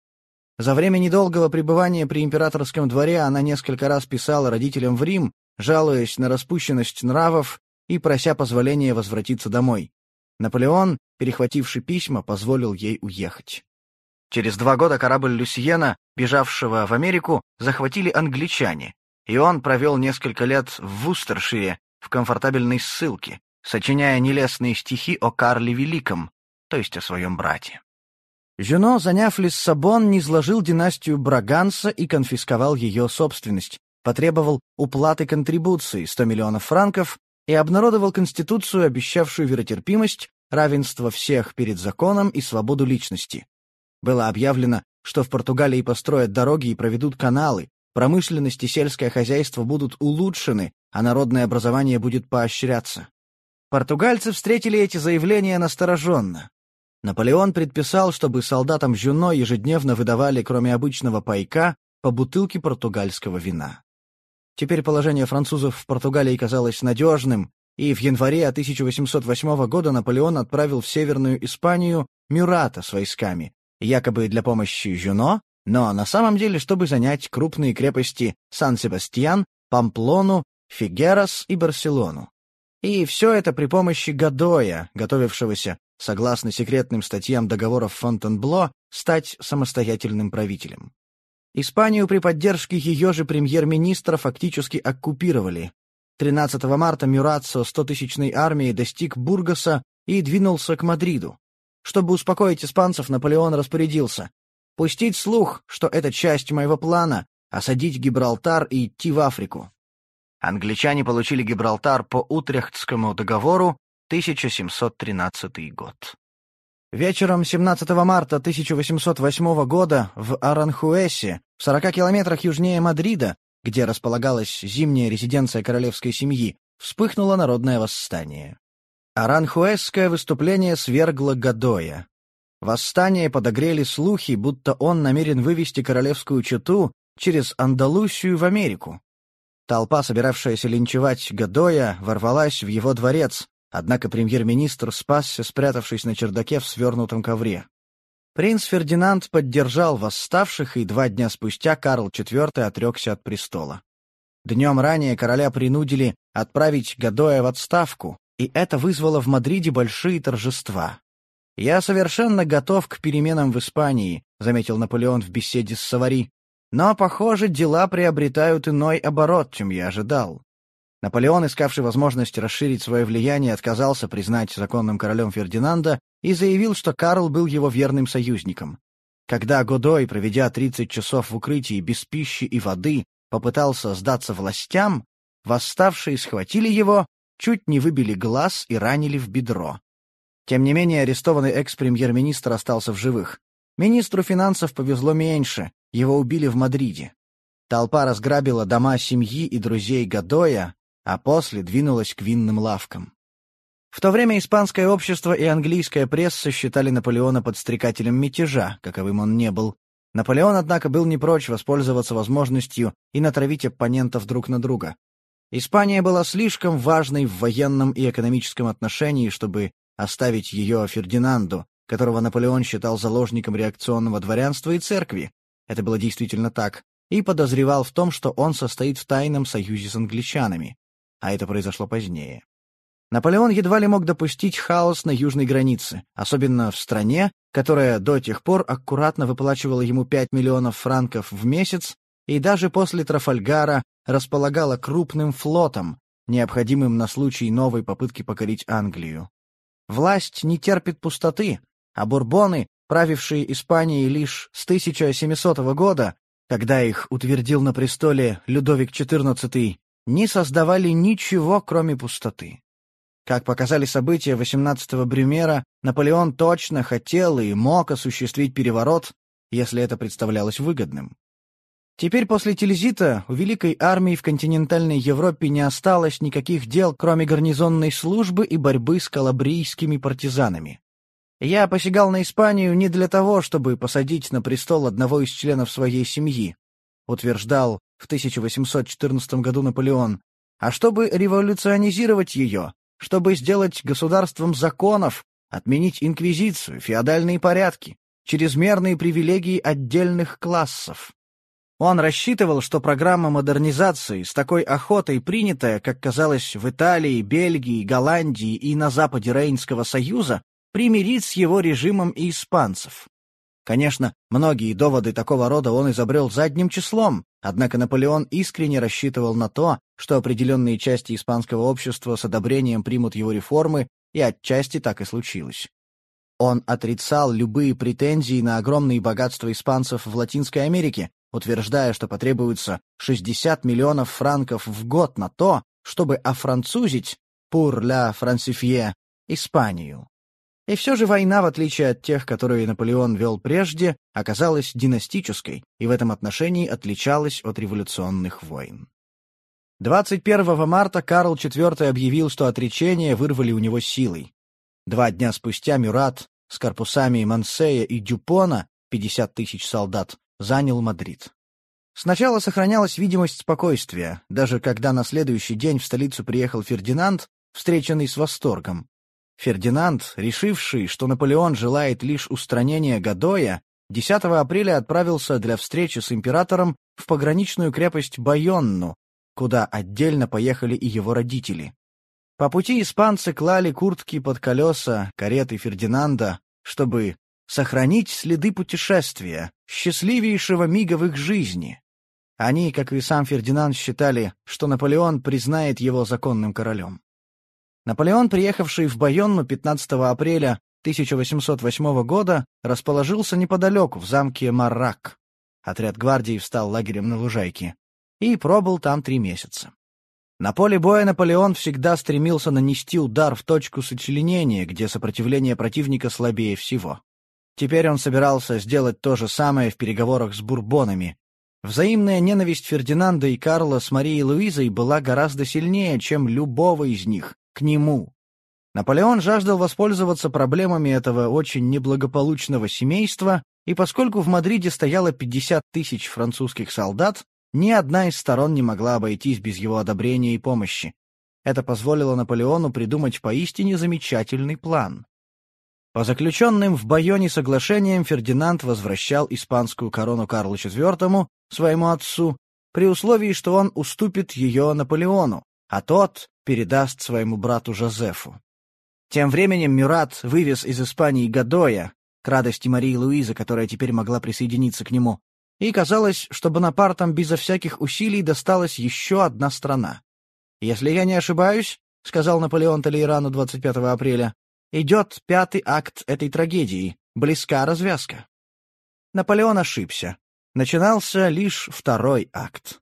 За время недолгого пребывания при императорском дворе она несколько раз писала родителям в Рим, жалуясь на распущенность нравов и прося позволения возвратиться домой. Наполеон, перехвативший письма, позволил ей уехать. Через два года корабль Люсьена, бежавшего в Америку, захватили англичане, и он провел несколько лет в Вустершире в комфортабельной ссылке, сочиняя нелестные стихи о Карле Великом, то есть о своем брате. Жюно, заняв Лиссабон, низложил династию Браганса и конфисковал ее собственность, потребовал уплаты контрибуции 100 миллионов франков и обнародовал Конституцию, обещавшую веротерпимость, равенство всех перед законом и свободу личности. Было объявлено, что в Португалии построят дороги и проведут каналы, промышленность и сельское хозяйство будут улучшены, а народное образование будет поощряться. Португальцы встретили эти заявления настороженно. Наполеон предписал, чтобы солдатам Жюно ежедневно выдавали, кроме обычного пайка, по бутылке португальского вина. Теперь положение французов в Португалии казалось надежным, и в январе 1808 года Наполеон отправил в Северную Испанию Мюрата с войсками, якобы для помощи Жюно, но на самом деле, чтобы занять крупные крепости Сан-Себастьян, Памплону, Фигерас и Барселону. И все это при помощи Гадоя, готовившегося, согласно секретным статьям договоров Фонтенбло, стать самостоятельным правителем. Испанию при поддержке ее же премьер-министра фактически оккупировали. 13 марта Мюрацио 100-тысячной армией достиг Бургаса и двинулся к Мадриду. Чтобы успокоить испанцев, Наполеон распорядился пустить слух, что это часть моего плана — осадить Гибралтар и идти в Африку. Англичане получили Гибралтар по Утрехтскому договору 1713 год. Вечером 17 марта 1808 года в Аранхуэсе, в 40 километрах южнее Мадрида, где располагалась зимняя резиденция королевской семьи, вспыхнуло народное восстание. Аранхуэсское выступление свергло Гадоя. Восстание подогрели слухи, будто он намерен вывести королевскую чету через Андалусию в Америку. Толпа, собиравшаяся линчевать Гадоя, ворвалась в его дворец, Однако премьер-министр спасся, спрятавшись на чердаке в свернутом ковре. Принц Фердинанд поддержал восставших, и два дня спустя Карл IV отрекся от престола. Днем ранее короля принудили отправить Гадоя в отставку, и это вызвало в Мадриде большие торжества. «Я совершенно готов к переменам в Испании», — заметил Наполеон в беседе с Савари. «Но, похоже, дела приобретают иной оборот, чем я ожидал. Наполеон, искавший возможность расширить свое влияние, отказался признать законным королем Фердинанда и заявил, что Карл был его верным союзником. Когда Годой, проведя 30 часов в укрытии без пищи и воды, попытался сдаться властям, восставшие схватили его, чуть не выбили глаз и ранили в бедро. Тем не менее, арестованный экс-премьер-министр остался в живых. Министру финансов повезло меньше, его убили в Мадриде. Толпа разграбила дома семьи и друзей Гадоя, а после двинулась к винным лавкам. В то время испанское общество и английская пресса считали Наполеона подстрекателем мятежа, каковым он не был. Наполеон, однако, был не прочь воспользоваться возможностью и натравить оппонентов друг на друга. Испания была слишком важной в военном и экономическом отношении, чтобы оставить ее Фердинанду, которого Наполеон считал заложником реакционного дворянства и церкви. Это было действительно так, и подозревал в том, что он состоит в тайном союзе с англичанами а это произошло позднее. Наполеон едва ли мог допустить хаос на южной границе, особенно в стране, которая до тех пор аккуратно выплачивала ему 5 миллионов франков в месяц и даже после Трафальгара располагала крупным флотом, необходимым на случай новой попытки покорить Англию. Власть не терпит пустоты, а бурбоны, правившие Испанией лишь с 1700 года, когда их утвердил на престоле Людовик XIV, не создавали ничего, кроме пустоты. Как показали события 18-го Брюмера, Наполеон точно хотел и мог осуществить переворот, если это представлялось выгодным. Теперь после Тильзита у Великой армии в континентальной Европе не осталось никаких дел, кроме гарнизонной службы и борьбы с калабрийскими партизанами. Я посягал на Испанию не для того, чтобы посадить на престол одного из членов своей семьи, утверждал в 1814 году Наполеон, а чтобы революционизировать ее, чтобы сделать государством законов, отменить инквизицию, феодальные порядки, чрезмерные привилегии отдельных классов. Он рассчитывал, что программа модернизации, с такой охотой принятая, как казалось, в Италии, Бельгии, Голландии и на западе Рейнского союза, примирит с его режимом и испанцев. Конечно, многие доводы такого рода он изобрел задним числом, однако Наполеон искренне рассчитывал на то, что определенные части испанского общества с одобрением примут его реформы, и отчасти так и случилось. Он отрицал любые претензии на огромные богатства испанцев в Латинской Америке, утверждая, что потребуется 60 миллионов франков в год на то, чтобы офранцузить «pour la francifier» Испанию. И все же война, в отличие от тех, которые Наполеон вел прежде, оказалась династической и в этом отношении отличалась от революционных войн. 21 марта Карл IV объявил, что отречение вырвали у него силой. Два дня спустя Мюрат с корпусами Мансея и Дюпона, 50 тысяч солдат, занял Мадрид. Сначала сохранялась видимость спокойствия, даже когда на следующий день в столицу приехал Фердинанд, встреченный с восторгом. Фердинанд, решивший, что Наполеон желает лишь устранения Гадоя, 10 апреля отправился для встречи с императором в пограничную крепость Байонну, куда отдельно поехали и его родители. По пути испанцы клали куртки под колеса кареты Фердинанда, чтобы сохранить следы путешествия, счастливейшего мига в их жизни. Они, как и сам Фердинанд, считали, что Наполеон признает его законным королем. Наполеон, приехавший в Байонну 15 апреля 1808 года, расположился неподалеку, в замке Маррак. Отряд гвардии встал лагерем на лужайке. И пробыл там три месяца. На поле боя Наполеон всегда стремился нанести удар в точку сочленения, где сопротивление противника слабее всего. Теперь он собирался сделать то же самое в переговорах с бурбонами. Взаимная ненависть Фердинанда и Карла с Марией Луизой была гораздо сильнее, чем любого из них, к нему. Наполеон жаждал воспользоваться проблемами этого очень неблагополучного семейства, и поскольку в Мадриде стояло 50 тысяч французских солдат, ни одна из сторон не могла обойтись без его одобрения и помощи. Это позволило Наполеону придумать поистине замечательный план. По заключенным в Байоне соглашениям Фердинанд возвращал испанскую корону Карлу IV, своему отцу, при условии, что он уступит ее Наполеону, а тот передаст своему брату Жозефу. Тем временем Мюрат вывез из Испании Гадоя, к радости Марии Луизы, которая теперь могла присоединиться к нему, и казалось, что Бонапартам безо всяких усилий досталась еще одна страна. «Если я не ошибаюсь», — сказал Наполеон Толейрану 25 апреля, Идет пятый акт этой трагедии, близка развязка. Наполеон ошибся. Начинался лишь второй акт.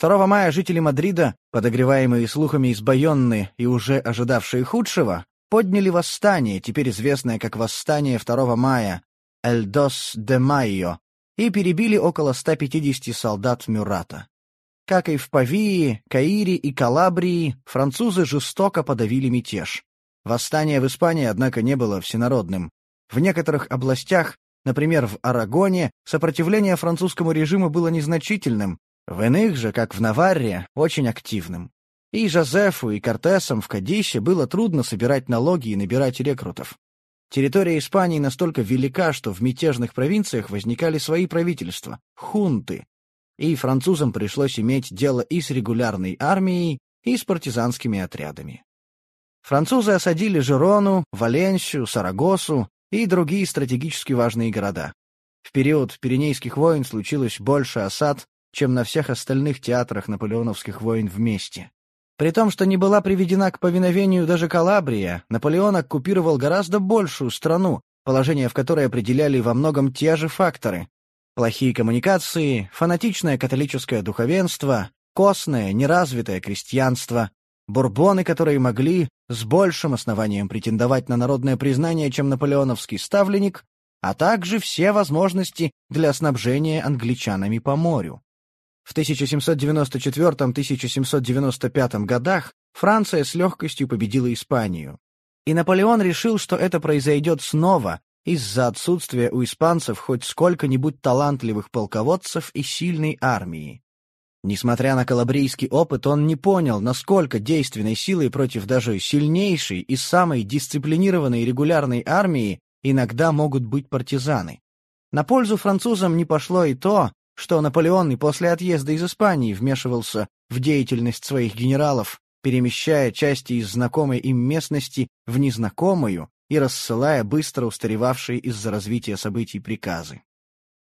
2 мая жители Мадрида, подогреваемые слухами из Байонны и уже ожидавшие худшего, подняли восстание, теперь известное как Восстание 2 мая, Эльдос де Майо, и перебили около 150 солдат Мюрата. Как и в Павии, Каире и Калабрии, французы жестоко подавили мятеж. Восстание в Испании, однако, не было всенародным. В некоторых областях, например, в Арагоне, сопротивление французскому режиму было незначительным, в иных же, как в Наварре, очень активным. И Жозефу, и Кортесам в Кадисе было трудно собирать налоги и набирать рекрутов. Территория Испании настолько велика, что в мятежных провинциях возникали свои правительства — хунты, и французам пришлось иметь дело и с регулярной армией, и с партизанскими отрядами. Французы осадили Жирону, Валенсию, Сарагосу и другие стратегически важные города. В период Пиренейских войн случилось больше осад, чем на всех остальных театрах наполеоновских войн вместе. При том, что не была приведена к повиновению даже Калабрия, Наполеон оккупировал гораздо большую страну, положение в которой определяли во многом те же факторы. Плохие коммуникации, фанатичное католическое духовенство, костное, неразвитое крестьянство, бурбоны, которые могли с большим основанием претендовать на народное признание, чем наполеоновский ставленник, а также все возможности для снабжения англичанами по морю. В 1794-1795 годах Франция с легкостью победила Испанию. И Наполеон решил, что это произойдет снова из-за отсутствия у испанцев хоть сколько-нибудь талантливых полководцев и сильной армии. Несмотря на калабрийский опыт, он не понял, насколько действенной силой против даже сильнейшей и самой дисциплинированной регулярной армии иногда могут быть партизаны. На пользу французам не пошло и то, что Наполеон и после отъезда из Испании вмешивался в деятельность своих генералов, перемещая части из знакомой им местности в незнакомую и рассылая быстро устаревавшие из-за развития событий приказы.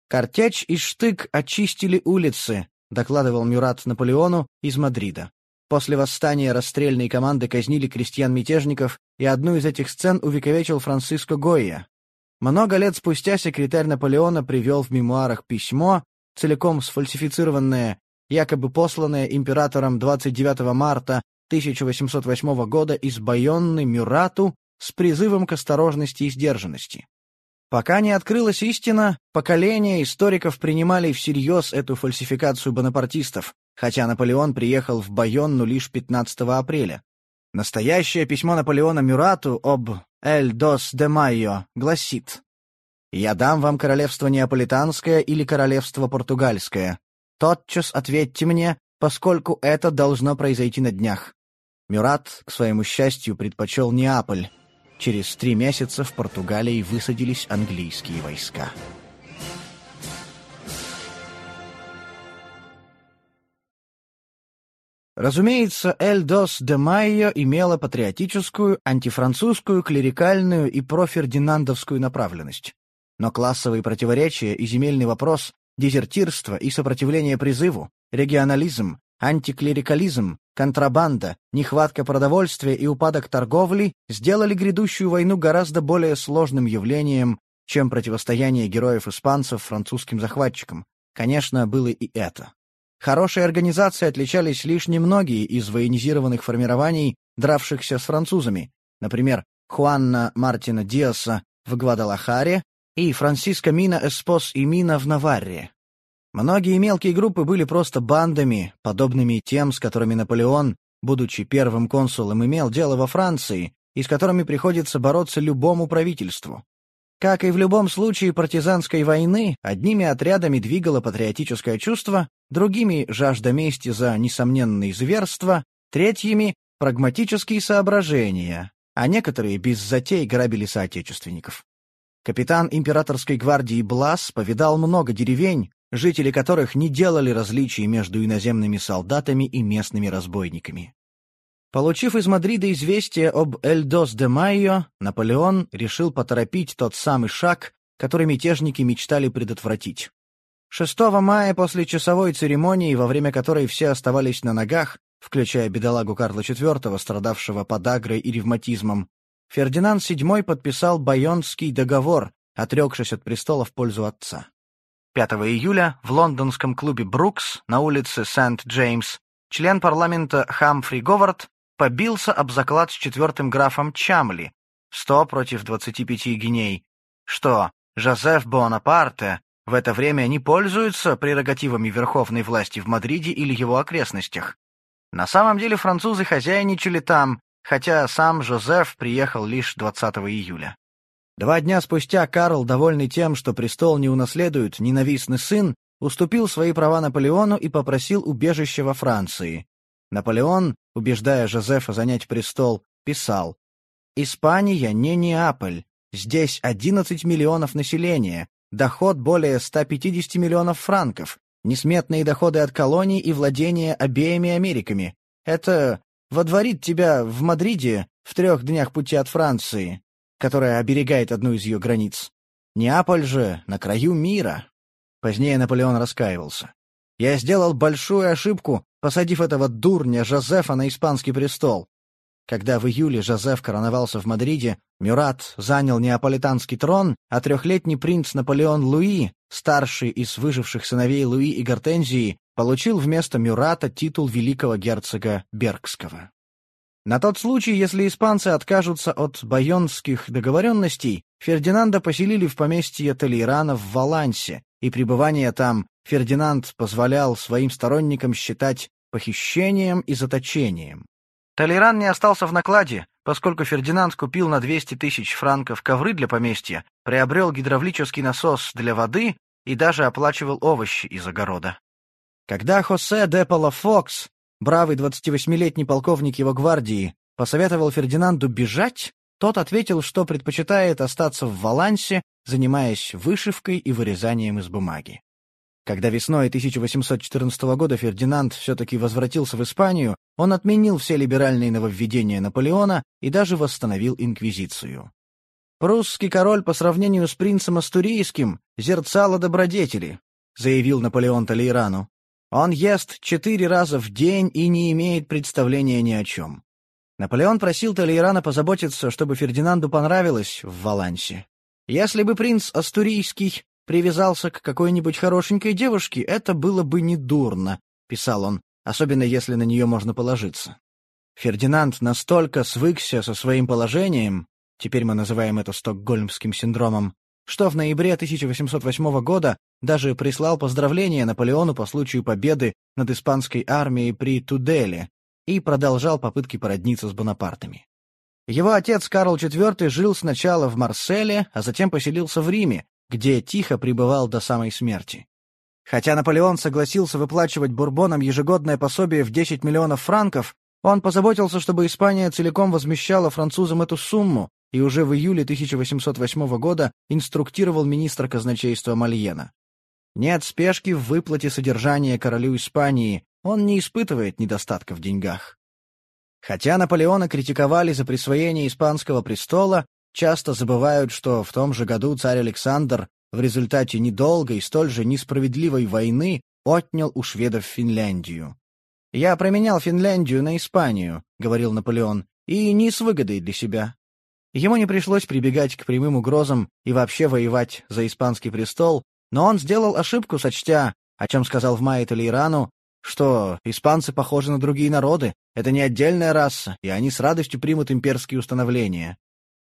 Картечь и штык очистили улицы, докладывал Мюрат Наполеону из Мадрида. После восстания расстрельные команды казнили крестьян-мятежников, и одну из этих сцен увековечил Франциско Гойя. Много лет спустя секретарь Наполеона привел в мемуарах письмо, целиком сфальсифицированное, якобы посланное императором 29 марта 1808 года из Байонны Мюрату с призывом к осторожности и сдержанности. Пока не открылась истина, поколения историков принимали всерьез эту фальсификацию бонапартистов, хотя Наполеон приехал в Байонну лишь 15 апреля. Настоящее письмо Наполеона Мюрату об «Эль дос де Майо» гласит «Я дам вам королевство Неаполитанское или королевство Португальское. Тотчас ответьте мне, поскольку это должно произойти на днях». Мюрат, к своему счастью, предпочел Неаполь, Через три месяца в Португалии высадились английские войска. Разумеется, Эльдос де Майо имела патриотическую, антифранцузскую, клерикальную и профердинандовскую направленность. Но классовые противоречия и земельный вопрос, дезертирство и сопротивление призыву, регионализм, антиклерикализм, контрабанда, нехватка продовольствия и упадок торговли сделали грядущую войну гораздо более сложным явлением, чем противостояние героев-испанцев французским захватчикам. Конечно, было и это. Хорошей организацией отличались лишь немногие из военизированных формирований, дравшихся с французами, например, Хуанна Мартина Диаса в Гвадалахаре и Франсиско Мина Эспос и Мина в Наварре. Многие мелкие группы были просто бандами, подобными тем, с которыми Наполеон, будучи первым консулом, имел дело во Франции, и с которыми приходится бороться любому правительству. Как и в любом случае партизанской войны, одними отрядами двигало патриотическое чувство, другими — жажда мести за несомненные зверства, третьими — прагматические соображения, а некоторые без затей грабили соотечественников. Капитан императорской гвардии Блас повидал много деревень, жители которых не делали различий между иноземными солдатами и местными разбойниками. Получив из Мадрида известие об Эльдос де Майо, Наполеон решил поторопить тот самый шаг, который мятежники мечтали предотвратить. 6 мая после часовой церемонии, во время которой все оставались на ногах, включая бедолагу Карла IV, страдавшего подагрой и ревматизмом, Фердинанд VII подписал Байонский договор, отрекшись от престола в пользу отца. 5 июля в лондонском клубе «Брукс» на улице Сент-Джеймс член парламента Хамфри Говард побился об заклад с четвертым графом Чамли, 100 против 25 геней, что Жозеф Бонапарте в это время не пользуется прерогативами верховной власти в Мадриде или его окрестностях. На самом деле французы хозяйничали там, хотя сам Жозеф приехал лишь 20 июля. Два дня спустя Карл, довольный тем, что престол не унаследует ненавистный сын, уступил свои права Наполеону и попросил убежище во Франции. Наполеон, убеждая Жозефа занять престол, писал «Испания не Неаполь. Здесь 11 миллионов населения, доход более 150 миллионов франков, несметные доходы от колоний и владения обеими Америками. Это водворит тебя в Мадриде в трех днях пути от Франции которая оберегает одну из ее границ. Неаполь же на краю мира. Позднее Наполеон раскаивался. Я сделал большую ошибку, посадив этого дурня Жозефа на испанский престол. Когда в июле Жозеф короновался в Мадриде, Мюрат занял неаполитанский трон, а трехлетний принц Наполеон Луи, старший из выживших сыновей Луи и Гортензии, получил вместо Мюрата титул великого герцога Бергского. На тот случай, если испанцы откажутся от байонских договоренностей, Фердинанда поселили в поместье Толейрана в Валансе, и пребывание там Фердинанд позволял своим сторонникам считать похищением и заточением. Толейран не остался в накладе, поскольку Фердинанд купил на 200 тысяч франков ковры для поместья, приобрел гидравлический насос для воды и даже оплачивал овощи из огорода. Когда Хосе де Палафокс Бравый 28-летний полковник его гвардии посоветовал Фердинанду бежать, тот ответил, что предпочитает остаться в Валансе, занимаясь вышивкой и вырезанием из бумаги. Когда весной 1814 года Фердинанд все-таки возвратился в Испанию, он отменил все либеральные нововведения Наполеона и даже восстановил инквизицию. «Прусский король по сравнению с принцем Астурийским — зерцало добродетели», — заявил Наполеон Толейрану. Он ест четыре раза в день и не имеет представления ни о чем. Наполеон просил Толейрана позаботиться, чтобы Фердинанду понравилось в Валансе. Если бы принц Астурийский привязался к какой-нибудь хорошенькой девушке, это было бы недурно, — писал он, особенно если на нее можно положиться. Фердинанд настолько свыкся со своим положением, теперь мы называем это стокгольмским синдромом, что в ноябре 1808 года даже прислал поздравления Наполеону по случаю победы над испанской армией при Туделе и продолжал попытки породниться с Бонапартами. Его отец Карл IV жил сначала в Марселе, а затем поселился в Риме, где тихо пребывал до самой смерти. Хотя Наполеон согласился выплачивать бурбонам ежегодное пособие в 10 миллионов франков, он позаботился, чтобы Испания целиком возмещала французам эту сумму, и уже в июле 1808 года инструктировал министра казначейства Мальена. Нет спешки в выплате содержания королю Испании, он не испытывает недостатка в деньгах. Хотя Наполеона критиковали за присвоение испанского престола, часто забывают, что в том же году царь Александр в результате недолгой, столь же несправедливой войны отнял у шведов Финляндию. «Я променял Финляндию на Испанию», — говорил Наполеон, — «и не с выгодой для себя». Ему не пришлось прибегать к прямым угрозам и вообще воевать за испанский престол, но он сделал ошибку, сочтя, о чем сказал в мае Толейрану, что испанцы похожи на другие народы, это не отдельная раса, и они с радостью примут имперские установления.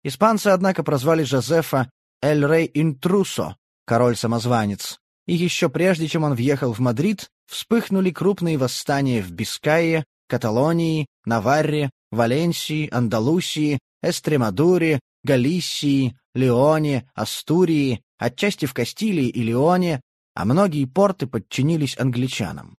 Испанцы, однако, прозвали Жозефа «Эль Рей Интрусо» — король-самозванец, и еще прежде, чем он въехал в Мадрид, вспыхнули крупные восстания в Бискайе, Каталонии, Наварре, Валенсии, Андалусии, Эстремадуре, Галисии, Леоне, Астурии, отчасти в Кастилии и Леоне, а многие порты подчинились англичанам.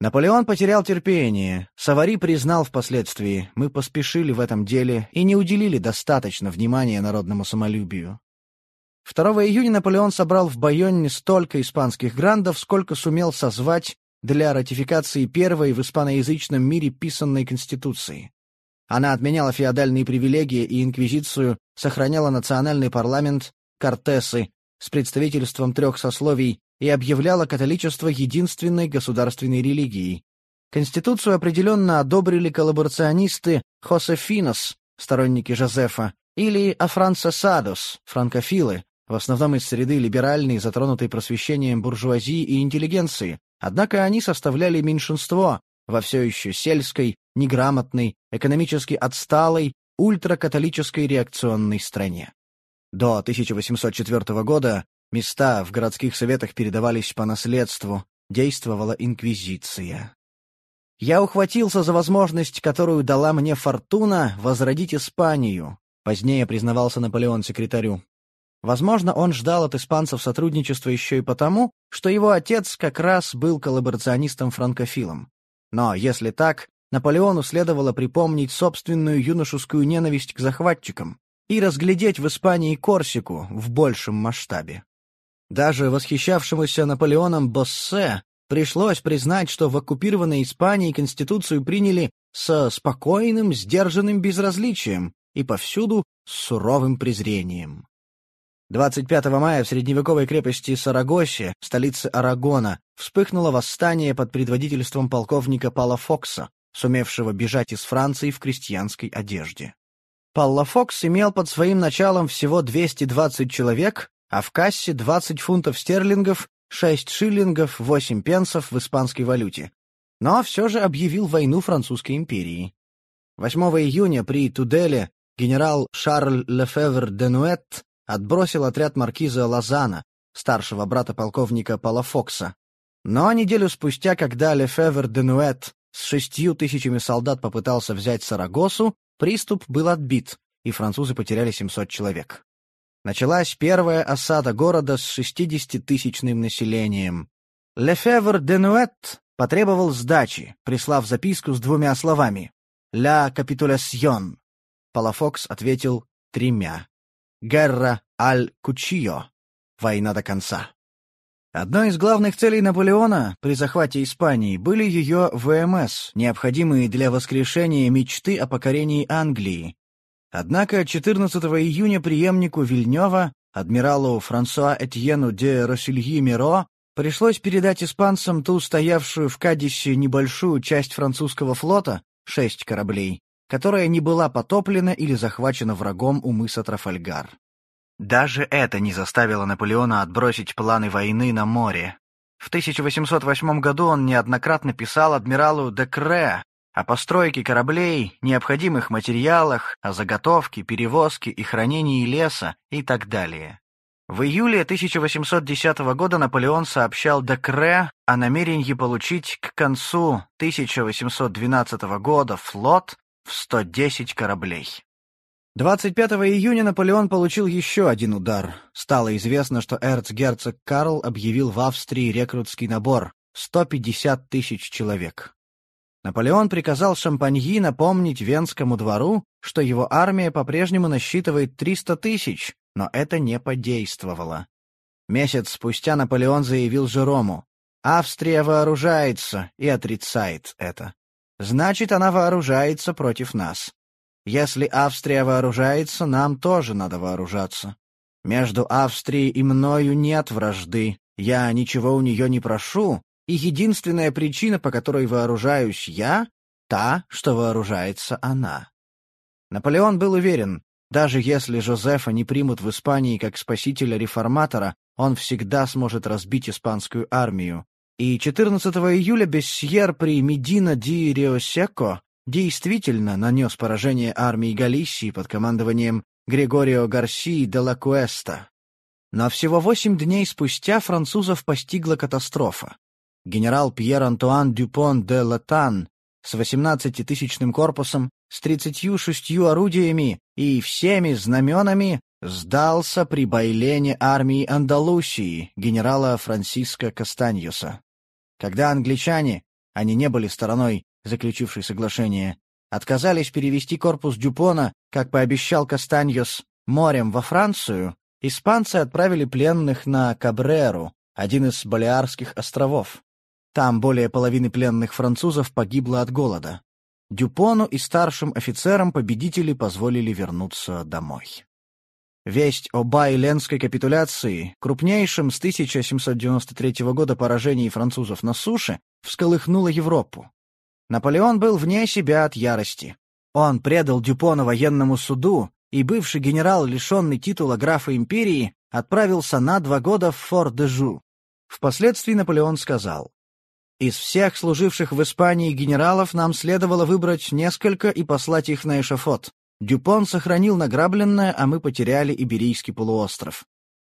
Наполеон потерял терпение. Савари признал впоследствии, мы поспешили в этом деле и не уделили достаточно внимания народному самолюбию. 2 июня Наполеон собрал в Байонне столько испанских грандов, сколько сумел созвать для ратификации первой в испаноязычном мире писанной конституции. Она отменяла феодальные привилегии и инквизицию, сохраняла национальный парламент, кортесы, с представительством трех сословий и объявляла католичество единственной государственной религией. Конституцию определенно одобрили коллаборационисты Хосефинос, сторонники Жозефа, или Афрансесадос, франкофилы, в основном из среды либеральной, затронутой просвещением буржуазии и интеллигенции, однако они составляли меньшинство во все еще сельской, неграмотной, экономически отсталой, ультракатолической реакционной стране. До 1804 года места в городских советах передавались по наследству, действовала инквизиция. «Я ухватился за возможность, которую дала мне фортуна, возродить Испанию», позднее признавался Наполеон секретарю. Возможно, он ждал от испанцев сотрудничества еще и потому, что его отец как раз был коллаборационистом-франкофилом. Но если так, Наполеону следовало припомнить собственную юношескую ненависть к захватчикам и разглядеть в Испании Корсику в большем масштабе. Даже восхищавшемуся Наполеоном Боссе пришлось признать, что в оккупированной Испании Конституцию приняли со спокойным, сдержанным безразличием и повсюду с суровым презрением. 25 мая в средневековой крепости Сарагосе, столице Арагона, вспыхнуло восстание под предводительством полковника Пала Фокса, сумевшего бежать из Франции в крестьянской одежде. Палла Фокс имел под своим началом всего 220 человек, а в кассе 20 фунтов стерлингов, 6 шиллингов, 8 пенсов в испанской валюте. Но все же объявил войну Французской империи. 8 июня при Туделе генерал Шарль Лефевр де Нуэт отбросил отряд маркиза Лазана, старшего брата полковника Пала Фокса. Но неделю спустя, когда Лефевр де Нуэт с шестью тысячами солдат попытался взять Сарагосу, приступ был отбит, и французы потеряли 700 человек. Началась первая осада города с 60-тысячным населением. Лефевр де Нуэт потребовал сдачи, прислав записку с двумя словами «Ля капитулясьон». Палафокс ответил тремя «Герра аль кучио» — «Война до конца». Одной из главных целей Наполеона при захвате Испании были ее ВМС, необходимые для воскрешения мечты о покорении Англии. Однако 14 июня преемнику Вильнева, адмиралу Франсуа Этьену де Росильи Миро, пришлось передать испанцам ту стоявшую в Кадисе небольшую часть французского флота, шесть кораблей, которая не была потоплена или захвачена врагом у мыса Трафальгар. Даже это не заставило Наполеона отбросить планы войны на море. В 1808 году он неоднократно писал адмиралу Декре о постройке кораблей, необходимых материалах, о заготовке, перевозке и хранении леса и так далее. В июле 1810 года Наполеон сообщал Декре о намерении получить к концу 1812 года флот в 110 кораблей. 25 июня Наполеон получил еще один удар. Стало известно, что эрцгерцог Карл объявил в Австрии рекрутский набор — 150 тысяч человек. Наполеон приказал Шампаньи напомнить Венскому двору, что его армия по-прежнему насчитывает 300 тысяч, но это не подействовало. Месяц спустя Наполеон заявил Жерому, «Австрия вооружается и отрицает это. Значит, она вооружается против нас. Если Австрия вооружается, нам тоже надо вооружаться. Между Австрией и мною нет вражды, я ничего у нее не прошу, и единственная причина, по которой вооружаюсь я, та, что вооружается она. Наполеон был уверен, даже если Жозефа не примут в Испании как спасителя-реформатора, он всегда сможет разбить испанскую армию. И 14 июля Бессьер при Медина ди Риосеко действительно нанес поражение армии Галисии под командованием Григорио Гарсии де ла Куэста. Но всего восемь дней спустя французов постигла катастрофа. Генерал Пьер-Антуан Дюпон де Латан с 18-тысячным корпусом, с 36 орудиями и всеми знаменами сдался при Байлене армии Андалусии генерала Франсиско Кастаньоса. Когда англичане, они не были стороной заключивший соглашение, отказались перевести корпус Дюпона, как пообещал Кастаньос, морем во Францию, испанцы отправили пленных на Кабреру, один из Балиарских островов. Там более половины пленных французов погибло от голода. Дюпону и старшим офицерам победители позволили вернуться домой. Весть о Байленской капитуляции, крупнейшем с 1793 года поражении французов на суше, всколыхнула Европу. Наполеон был вне себя от ярости. Он предал Дюпона военному суду, и бывший генерал, лишенный титула графа империи, отправился на два года в Фор-де-Жу. Впоследствии Наполеон сказал, «Из всех служивших в Испании генералов нам следовало выбрать несколько и послать их на эшафот. Дюпон сохранил награбленное, а мы потеряли Иберийский полуостров.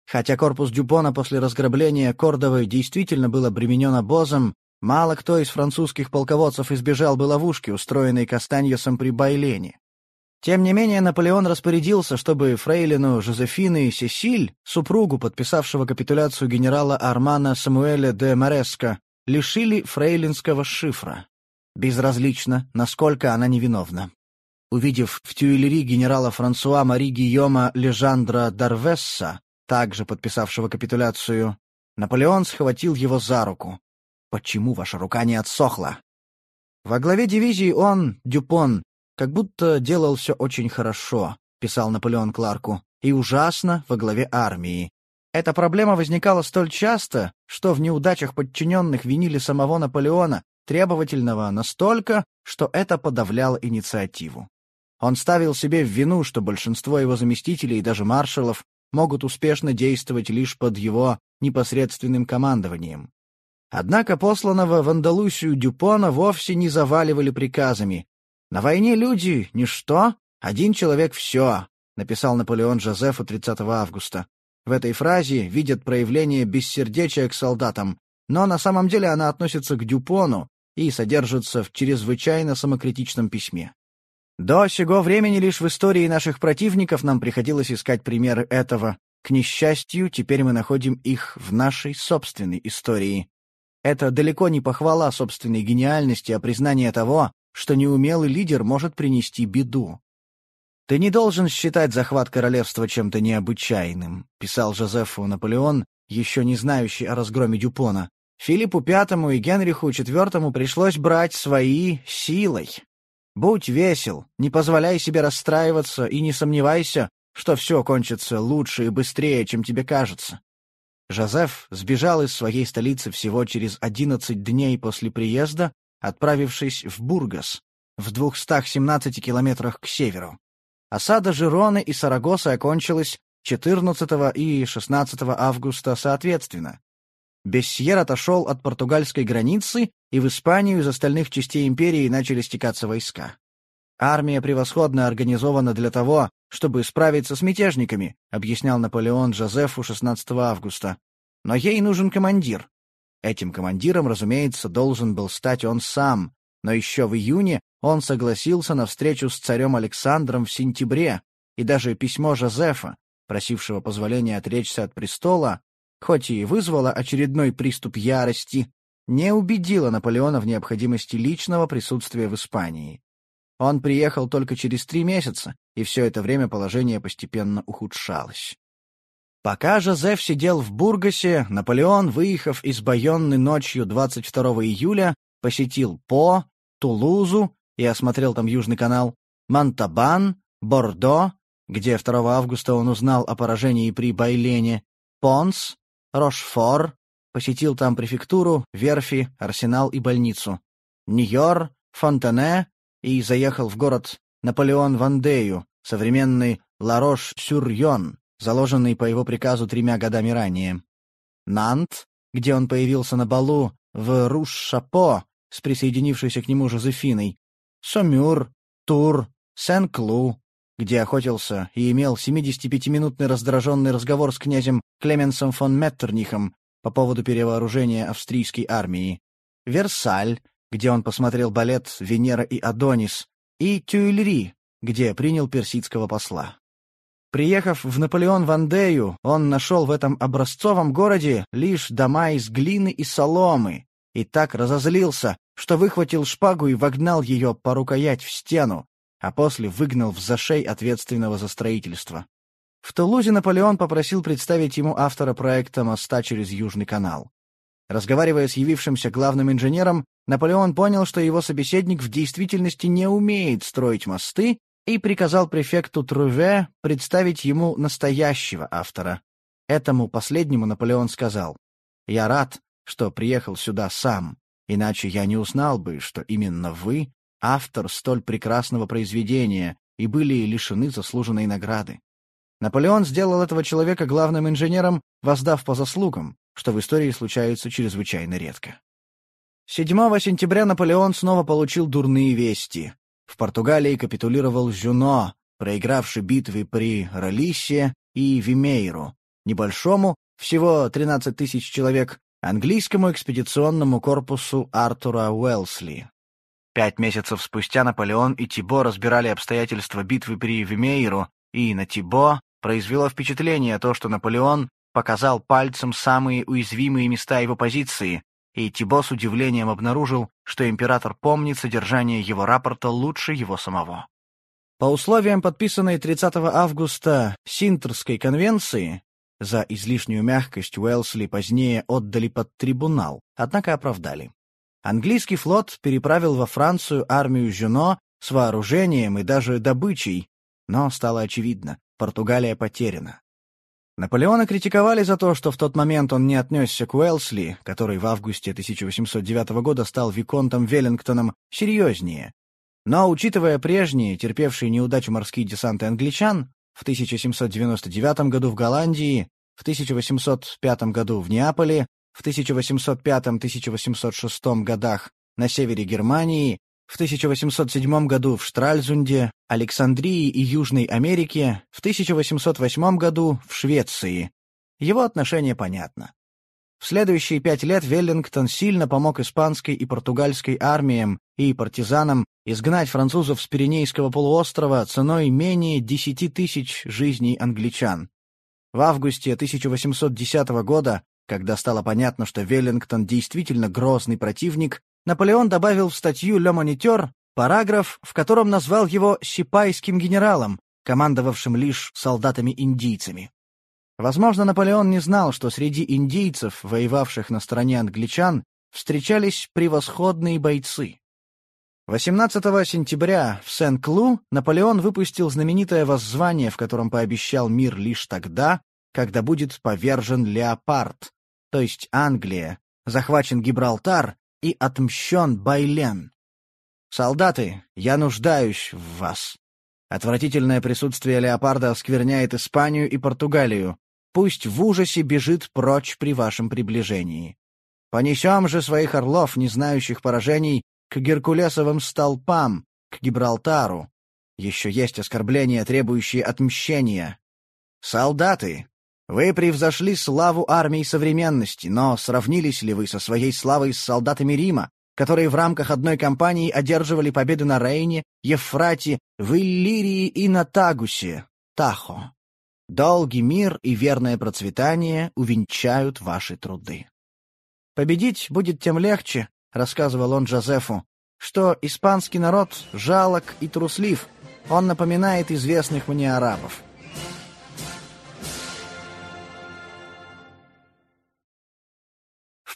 Хотя корпус Дюпона после разграбления Кордовы действительно был обременен обозом, Мало кто из французских полководцев избежал бы ловушки, устроенной Кастаньосом при Байлене. Тем не менее, Наполеон распорядился, чтобы фрейлину Жозефины Сесиль, супругу подписавшего капитуляцию генерала Армана Самуэля де Мореско, лишили фрейлинского шифра. Безразлично, насколько она невиновна. Увидев в Тюильри генерала Франсуа Мари Гийома Лежандра Дарвесса, также подписавшего капитуляцию, Наполеон схватил его за руку. Почему ваша рука не отсохла? Во главе дивизии он, Дюпон, как будто делал все очень хорошо, писал Наполеон Кларку. и ужасно во главе армии. Эта проблема возникала столь часто, что в неудачах подчиненных винили самого Наполеона, требовательного настолько, что это подавляло инициативу. Он ставил себе в вину, что большинство его заместителей и даже маршалов могут успешно действовать лишь под его непосредственным командованием. Однако посланного в Андалусию Дюпона вовсе не заваливали приказами. «На войне люди — ничто, один человек — все», — написал Наполеон Жозефу 30 августа. В этой фразе видят проявление бессердечия к солдатам, но на самом деле она относится к Дюпону и содержится в чрезвычайно самокритичном письме. До сего времени лишь в истории наших противников нам приходилось искать примеры этого. К несчастью, теперь мы находим их в нашей собственной истории. Это далеко не похвала собственной гениальности, а признание того, что неумелый лидер может принести беду. «Ты не должен считать захват королевства чем-то необычайным», — писал Жозефу Наполеон, еще не знающий о разгроме Дюпона. «Филиппу V и Генриху IV пришлось брать свои силой. Будь весел, не позволяй себе расстраиваться и не сомневайся, что все кончится лучше и быстрее, чем тебе кажется. Жозеф сбежал из своей столицы всего через 11 дней после приезда, отправившись в Бургас, в 217 километрах к северу. Осада Жироны и Сарагосы окончилась 14 и 16 августа соответственно. Бессьер отошел от португальской границы, и в Испанию из остальных частей империи начали стекаться войска. Армия превосходно организована для того, чтобы справиться с мятежниками, объяснял Наполеон Жозефу 16 августа. Но ей нужен командир. Этим командиром, разумеется, должен был стать он сам, но еще в июне он согласился на встречу с царем Александром в сентябре, и даже письмо Жозефа, просившего позволения отречься от престола, хоть и вызвало очередной приступ ярости, не убедило Наполеона в необходимости личного присутствия в Испании. Он приехал только через три месяца, и все это время положение постепенно ухудшалось. Пока Жозеф сидел в Бургасе, Наполеон, выехав из Байонны ночью 22 июля, посетил По, Тулузу и осмотрел там Южный канал, Монтабан, Бордо, где 2 августа он узнал о поражении при Байлене, Понс, Рошфор, посетил там префектуру, верфи, арсенал и больницу, Нью-Йорк, Фонтане и заехал в город Наполеон-Вандею, современный Ларош-Сюрьон, заложенный по его приказу тремя годами ранее. Нант, где он появился на балу в Руш-Шапо с присоединившейся к нему Жозефиной, Сомюр, Тур, Сен-Клу, где охотился и имел 75-минутный раздраженный разговор с князем Клеменсом фон Меттернихом по поводу перевооружения австрийской армии, Версаль, где он посмотрел балет «Венера и Адонис», и Тюильри, где принял персидского посла. Приехав в Наполеон-Вандею, он нашел в этом образцовом городе лишь дома из глины и соломы, и так разозлился, что выхватил шпагу и вогнал ее по рукоять в стену, а после выгнал в зашей ответственного за строительство. В Тулузе Наполеон попросил представить ему автора проекта моста через Южный канал. Разговаривая с явившимся главным инженером, Наполеон понял, что его собеседник в действительности не умеет строить мосты, и приказал префекту Труве представить ему настоящего автора. Этому последнему Наполеон сказал, «Я рад, что приехал сюда сам, иначе я не узнал бы, что именно вы автор столь прекрасного произведения и были лишены заслуженной награды. Наполеон сделал этого человека главным инженером, воздав по заслугам, что в истории случается чрезвычайно редко. 7 сентября Наполеон снова получил дурные вести. В Португалии капитулировал Жюно, проигравший битвы при Ролисе и Вимейру, небольшому, всего 13 тысяч человек, английскому экспедиционному корпусу Артура Уэлсли. Пять месяцев спустя Наполеон и Тибо разбирали обстоятельства битвы при Вимейру, и на Тибо произвело впечатление то, что Наполеон показал пальцем самые уязвимые места его позиции, и Тибо с удивлением обнаружил, что император помнит содержание его рапорта лучше его самого. По условиям подписанной 30 августа Синтерской конвенции, за излишнюю мягкость Уэлсли позднее отдали под трибунал, однако оправдали. Английский флот переправил во Францию армию Жюно с вооружением и даже добычей, но стало очевидно, Португалия потеряна. Наполеона критиковали за то, что в тот момент он не отнесся к Уэлсли, который в августе 1809 года стал Виконтом Веллингтоном, серьезнее. Но, учитывая прежние, терпевшие неудачу морские десанты англичан, в 1799 году в Голландии, в 1805 году в Неаполе, в 1805-1806 годах на севере Германии, в 1807 году в Штральзунде, Александрии и Южной Америке, в 1808 году в Швеции. Его отношение понятно. В следующие пять лет Веллингтон сильно помог испанской и португальской армиям и партизанам изгнать французов с Пиренейского полуострова ценой менее 10 тысяч жизней англичан. В августе 1810 года, когда стало понятно, что Веллингтон действительно грозный противник, Наполеон добавил в статью «Ле Монитер» параграф, в котором назвал его «сипайским генералом», командовавшим лишь солдатами-индийцами. Возможно, Наполеон не знал, что среди индейцев, воевавших на стороне англичан, встречались превосходные бойцы. 18 сентября в Сен-Клу Наполеон выпустил знаменитое воззвание, в котором пообещал мир лишь тогда, когда будет повержен Леопард, то есть Англия, захвачен Гибралтар и отмщен Байлен. Солдаты, я нуждаюсь в вас. Отвратительное присутствие леопарда оскверняет Испанию и Португалию. Пусть в ужасе бежит прочь при вашем приближении. Понесем же своих орлов, не знающих поражений, к Геркулесовым столпам, к Гибралтару. Еще есть оскорбления, требующие отмщения. Солдаты, вы превзошли славу армии современности, но сравнились ли вы со своей славой с солдатами Рима, которые в рамках одной кампании одерживали победы на Рейне, Ефрате, в Иллирии и на Тагусе, Тахо? Долгий мир и верное процветание увенчают ваши труды. «Победить будет тем легче», — рассказывал он Джозефу, «что испанский народ жалок и труслив, он напоминает известных мне арабов».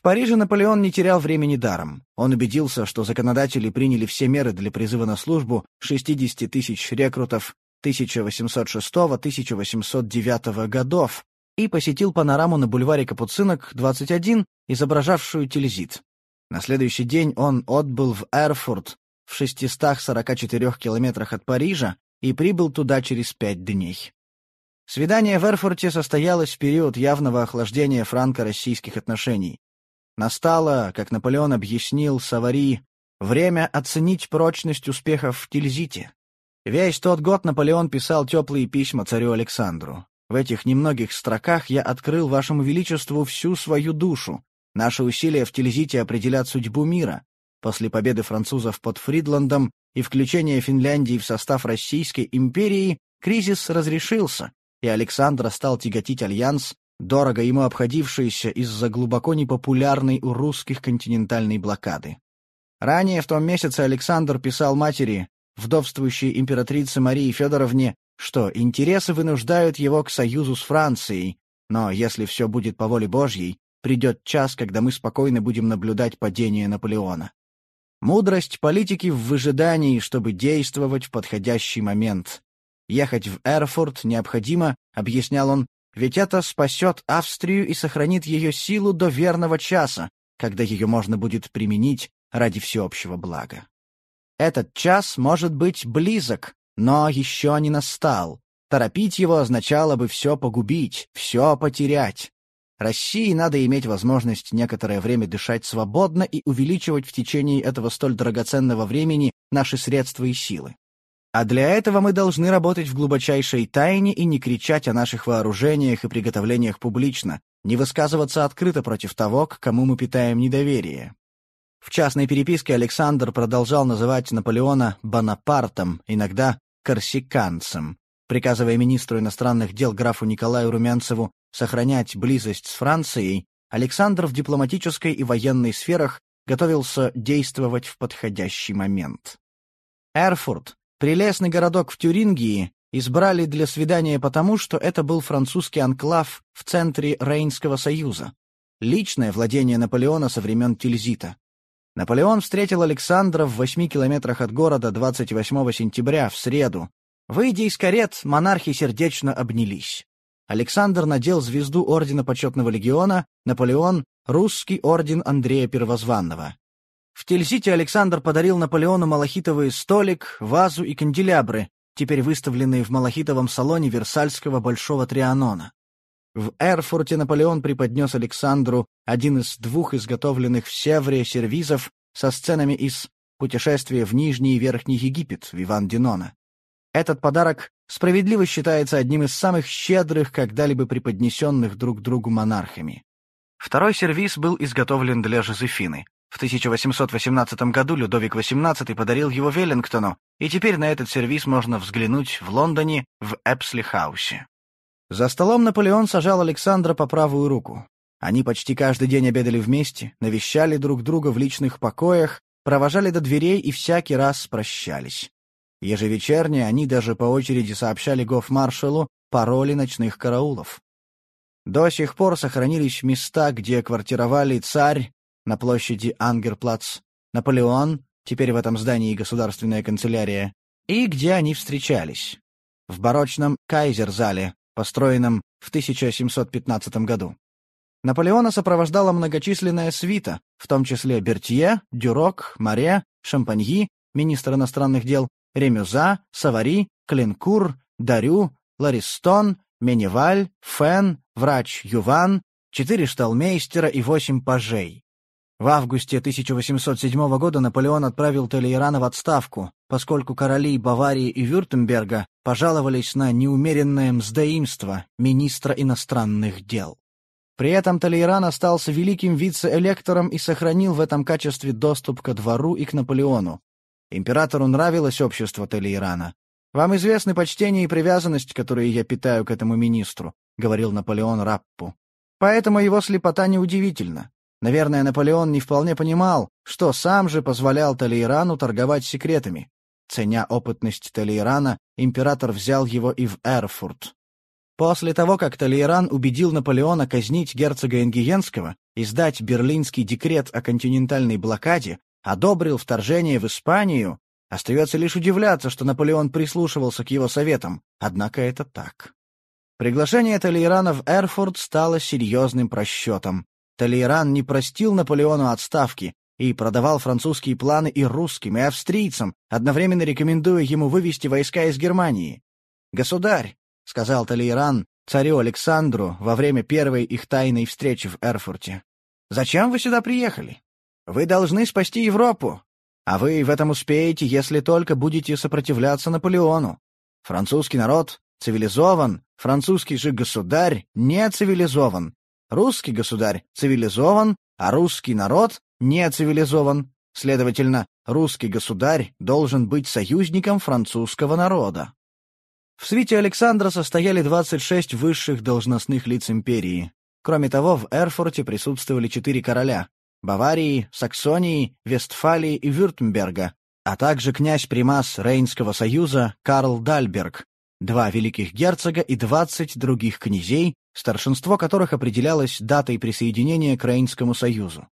Париже Наполеон не терял времени даром. Он убедился, что законодатели приняли все меры для призыва на службу 60 тысяч рекрутов 1806-1809 годов и посетил панораму на бульваре Капуцинок, 21, изображавшую Тильзит. На следующий день он отбыл в Эрфурт в 644 километрах от Парижа и прибыл туда через пять дней. Свидание в Эрфурте состоялось в период явного охлаждения франко-российских отношений. Настало, как Наполеон объяснил Савари, время оценить прочность успехов в Тильзите. Весь тот год Наполеон писал теплые письма царю Александру. В этих немногих строках я открыл вашему величеству всю свою душу. Наши усилия в Тильзите определят судьбу мира. После победы французов под Фридландом и включения Финляндии в состав Российской империи кризис разрешился, и Александр стал тяготить альянс дорого ему обходившиеся из-за глубоко непопулярной у русских континентальной блокады. Ранее в том месяце Александр писал матери, вдовствующей императрице Марии Федоровне, что интересы вынуждают его к союзу с Францией, но если все будет по воле Божьей, придет час, когда мы спокойно будем наблюдать падение Наполеона. Мудрость политики в выжидании, чтобы действовать в подходящий момент. Ехать в Эрфурт необходимо, объяснял он, ведь это спасет Австрию и сохранит ее силу до верного часа, когда ее можно будет применить ради всеобщего блага. Этот час может быть близок, но еще не настал. Торопить его означало бы все погубить, все потерять. России надо иметь возможность некоторое время дышать свободно и увеличивать в течение этого столь драгоценного времени наши средства и силы. А для этого мы должны работать в глубочайшей тайне и не кричать о наших вооружениях и приготовлениях публично, не высказываться открыто против того, к кому мы питаем недоверие. В частной переписке Александр продолжал называть Наполеона Бонапартом, иногда корсиканцем, приказывая министру иностранных дел графу Николаю Румянцеву сохранять близость с Францией, Александр в дипломатической и военной сферах готовился действовать в подходящий момент. Эрфурт, Прелестный городок в Тюрингии избрали для свидания потому, что это был французский анклав в центре Рейнского союза. Личное владение Наполеона со времен Тильзита. Наполеон встретил Александра в восьми километрах от города 28 сентября, в среду. Выйдя из карет, монархи сердечно обнялись. Александр надел звезду Ордена Почетного Легиона, Наполеон — русский орден Андрея Первозванного. В Тильзите Александр подарил Наполеону малахитовый столик, вазу и канделябры, теперь выставленные в малахитовом салоне Версальского Большого Трианона. В Эрфурте Наполеон преподнес Александру один из двух изготовленных в Севре сервизов со сценами из «Путешествия в Нижний и Верхний Египет» Виван Динона. Этот подарок справедливо считается одним из самых щедрых, когда-либо преподнесенных друг другу монархами. Второй сервиз был изготовлен для Жозефины. В 1818 году Людовик XVIII подарил его Веллингтону, и теперь на этот сервиз можно взглянуть в Лондоне в Эпсли-хаусе. За столом Наполеон сажал Александра по правую руку. Они почти каждый день обедали вместе, навещали друг друга в личных покоях, провожали до дверей и всякий раз прощались. Ежевечерне они даже по очереди сообщали гофмаршалу пароли ночных караулов. До сих пор сохранились места, где квартировали царь на площади Ангерплац, Наполеон, теперь в этом здании государственная канцелярия, и где они встречались. В барочном Кайзерзале, построенном в 1715 году. Наполеона сопровождала многочисленная свита, в том числе Бертье, Дюрок, Маре, Шампаньи, министр иностранных дел, Ремюза, Савари, Клинкур, Дарю, Ларистон, Меневаль, Фен, врач Юван, четыре шталмейстера и восемь пажей. В августе 1807 года Наполеон отправил Толейрана в отставку, поскольку короли Баварии и Вюртемберга пожаловались на неумеренное мздоимство министра иностранных дел. При этом Толейран остался великим вице-электором и сохранил в этом качестве доступ ко двору и к Наполеону. Императору нравилось общество Толейрана. «Вам известны почтение и привязанность, которые я питаю к этому министру», — говорил Наполеон Раппу. «Поэтому его слепота неудивительна. Наверное, Наполеон не вполне понимал, что сам же позволял Толейрану торговать секретами. Ценя опытность Толейрана, император взял его и в Эрфурт. После того, как Толейран убедил Наполеона казнить герцога Энгиенского и сдать берлинский декрет о континентальной блокаде, одобрил вторжение в Испанию, остается лишь удивляться, что Наполеон прислушивался к его советам, однако это так. Приглашение Толейрана в Эрфурт стало серьезным просчетом. Толейран не простил Наполеону отставки и продавал французские планы и русским, и австрийцам, одновременно рекомендуя ему вывести войска из Германии. «Государь», — сказал Толейран царю Александру во время первой их тайной встречи в Эрфурте, — «зачем вы сюда приехали? Вы должны спасти Европу, а вы в этом успеете, если только будете сопротивляться Наполеону. Французский народ цивилизован, французский же государь не цивилизован, Русский государь цивилизован, а русский народ не цивилизован. Следовательно, русский государь должен быть союзником французского народа. В свите Александра состояли 26 высших должностных лиц империи. Кроме того, в Эрфурте присутствовали четыре короля — Баварии, Саксонии, Вестфалии и Вюртемберга, а также князь-примас Рейнского союза Карл Дальберг, два великих герцога и 20 других князей, старшинство которых определялось датой присоединения к Рейнскому союзу.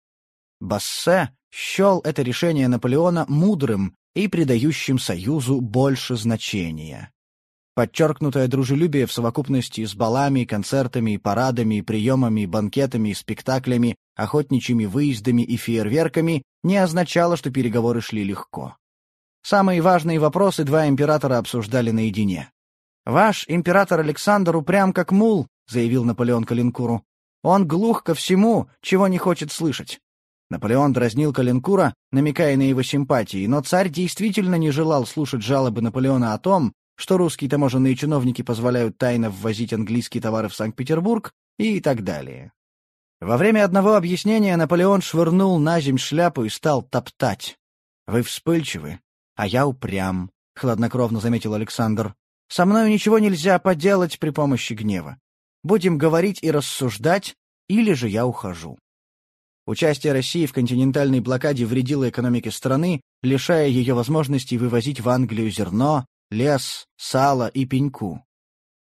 Бассе счел это решение Наполеона мудрым и придающим союзу больше значения. Подчеркнутое дружелюбие в совокупности с балами, концертами, парадами, приемами, банкетами, спектаклями, охотничьими выездами и фейерверками не означало, что переговоры шли легко. Самые важные вопросы два императора обсуждали наедине. «Ваш император Александр упрям как мул», — заявил Наполеон Калинкуру. «Он глух ко всему, чего не хочет слышать». Наполеон дразнил Калинкура, намекая на его симпатии, но царь действительно не желал слушать жалобы Наполеона о том, что русские таможенные чиновники позволяют тайно ввозить английские товары в Санкт-Петербург и так далее. Во время одного объяснения Наполеон швырнул на земь шляпу и стал топтать. «Вы вспыльчивы, а я упрям», — хладнокровно заметил Александр. «Со мною ничего нельзя поделать при помощи гнева. Будем говорить и рассуждать, или же я ухожу. Участие России в континентальной блокаде вредило экономике страны, лишая ее возможности вывозить в Англию зерно, лес, сало и пеньку.